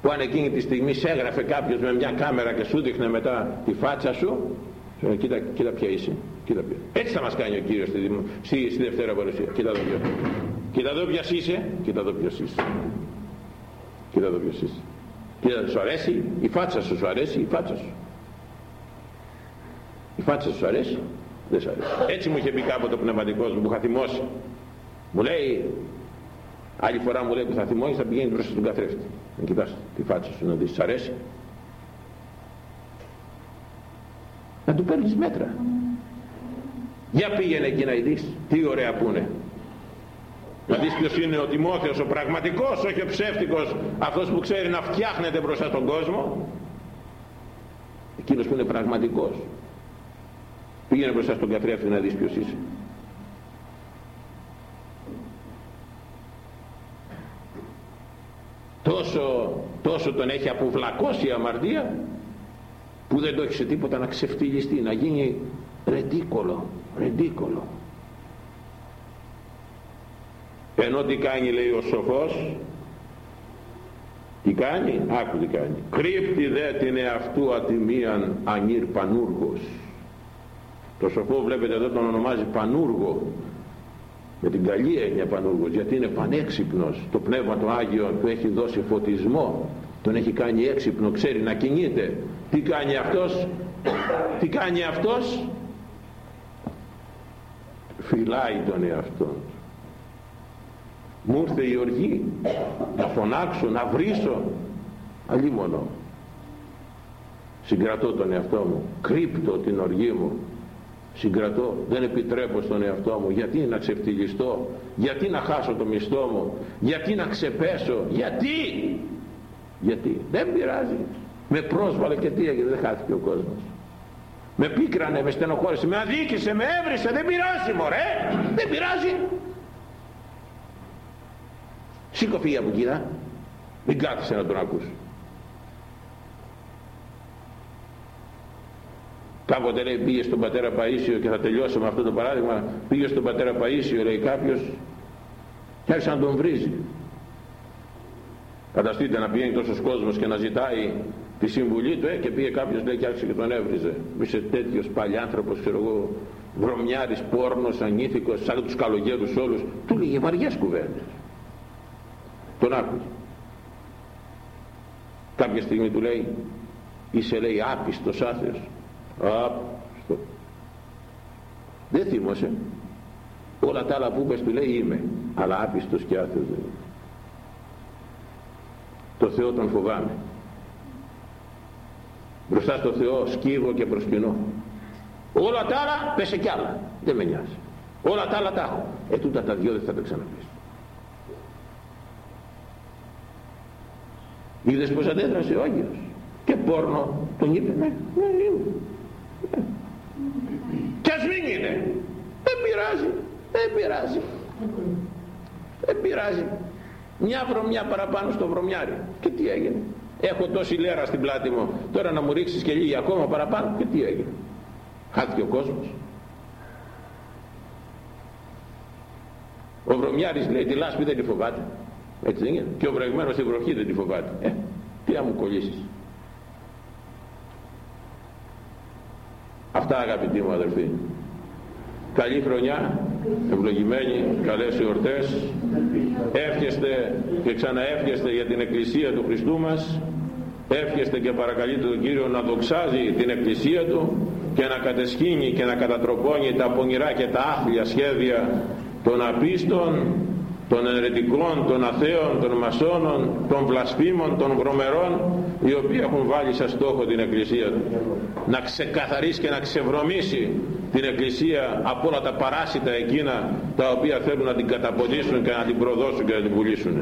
που αν εκείνη τη στιγμή σε έγραφε κάποιος με μια κάμερα και σου δείχνε μετά τη φάτσα σου ε, κοίτα, κοίτα ποια είσαι κοίτα ποια. έτσι θα μας κάνει ο Κύριος στη, στη, στη Δευτέρα Παρουσία. Κοίτα εδώ ποιος κοίτα εδώ ποιος είσαι κοίτα εδώ ποιος είσαι κοίτα εδώ ποιος είσαι κοίτα σου αρέσει η φάτσα σου σου αρέσει η φάτσα σου η φάτσα σου αρέσει δεν σου αρέσει έτσι μου είχε πει κάποτε ο πνευματικός μου που είχα θυμώσει. Μου λέει άλλη φορά μου λέει που θα θυμώνεις θα πηγαίνει μπροστά στον καθρέφτη. Να κοιτάς τη φάτσα σου να δεις σ' αρέσει. Να του παίρνεις μέτρα. Για πήγαινε εκεί να δεις τι ωραία που είναι. Να δεις ποιος είναι ο Τιμόθεος ο πραγματικός όχι ο ψεύτικος αυτός που ξέρει να φτιάχνεται μπροστά στον κόσμο. Εκείνος που είναι πραγματικός. Πήγαινε μπροστά στον καθρέφτη να δεις ποιος είσαι τόσο, τόσο τον έχει αποβλακώσει η αμαρτία που δεν το έχει σε τίποτα να ξεφτυλιστεί να γίνει ρεντίκολο ρεντίκολο. Ενώ τι κάνει λέει ο σοφός τι κάνει άκου τι κάνει. Κρύπτει δε την εαυτού ατιμίαν ανήρ πανούργος το σοφό βλέπετε εδώ τον ονομάζει πανούργο με την καλή έννοια πανούργος γιατί είναι πανέξυπνος. Το Πνεύμα το Άγιο του έχει δώσει φωτισμό. Τον έχει κάνει έξυπνο ξέρει να κινείται. Τι κάνει αυτός; Τι κάνει αυτός; Φυλάει τον εαυτό μου ήρθε η οργή να φωνάξω, να βρίσω. Αλίμονο συγκρατώ τον εαυτό μου. Κρύπτω την οργή μου συγκρατώ δεν επιτρέπω στον εαυτό μου. Γιατί να ξεφτυλιστώ; Γιατί να χάσω το μισθό μου; Γιατί να ξεπέσω; Γιατί; Γιατί; Δεν πειράζει. Με πρόσβαλε και τι έγινε δεν χάθηκε ο κόσμος. Με πίκρανε, με στενοχώρησε με αδίκησε, με έβρισε. Δεν πειράζει μωρέ. Δεν πειράζει. Σήκω φύγει από εκεί μην κάθισε να τον ακούσει κάποτε λέει πήγε στον πατέρα Παΐσιο και θα τελειώσω με αυτό το παράδειγμα πήγε στον πατέρα Παΐσιο λέει κάποιος. Και άρχισε να τον βρίζει. Φανταστείτε να πηγαίνει τόσος κόσμος και να ζητάει τη συμβουλή του. Ε, και πήγε κάποιος λέει και άρχισε και τον έβριζε. Είσαι τέτοιος παλιάνθρωπος ξέρω εγώ βρωμιάρης, πόρνος, ανήθικος σαν τους καλογέρους όλους του λέγε βαριές κουβέντες. Τον άκουγε. Κάποια στιγμή του λέει είσαι λέει άπιστος άθεος άπιστο δεν θύμωσε όλα τα άλλα που είπες του λέει είμαι. Αλλά άπιστος και άθεος δεν είναι το Θεό τον φοβάμαι. Μπροστά στο Θεό σκύβω και προσκυνώ. Όλα τα άλλα πέσε κι άλλα. Δεν με νοιάζει. Όλα τα άλλα τα έχω. Ε τούτα τα δυο δεν θα τα ξαναπείς. Είδες πως αντέδρασε ο Άγιος. Και πόρνο τον είπε ναι, ναι είμαι ναι. Κι ας μην είναι. Δεν πειράζει δεν πειράζει. Δεν πειράζει. Μια βρωμιά παραπάνω στο βρωμιάρι. Και τι έγινε. Έχω τόση λέρα στην πλάτη μου. Τώρα να μου ρίξεις και λίγη ακόμα παραπάνω. Και τι έγινε. Χάθηκε ο κόσμος. Ο βρωμιάρης λέει τη λάσπη δεν τη φοβάται έτσι δεν είναι. Και ο βρεγμένος η βροχή δεν τη φοβάται. Ε, τι να μου κολλήσεις αυτά αγαπητοί μου αδελφοί. Καλή χρονιά ευλογημένοι καλές εορτές. Εύχεστε και ξαναεύχεστε για την εκκλησία του Χριστού μας. Εύχεστε και παρακαλείτε τον Κύριο να δοξάζει την εκκλησία του και να κατεσχύνει και να κατατροπώνει τα πονηρά και τα άθλια σχέδια των απίστων των ενρετικών, των αθέων, των μασόνων, των βλασφήμων, των βρωμερών οι οποίοι έχουν βάλει σαν στόχο την Εκκλησία του. Να ξεκαθαρίσει και να ξεβρωμίσει την Εκκλησία από όλα τα παράσιτα εκείνα τα οποία θέλουν να την καταποντήσουν και να την προδώσουν και να την πουλήσουν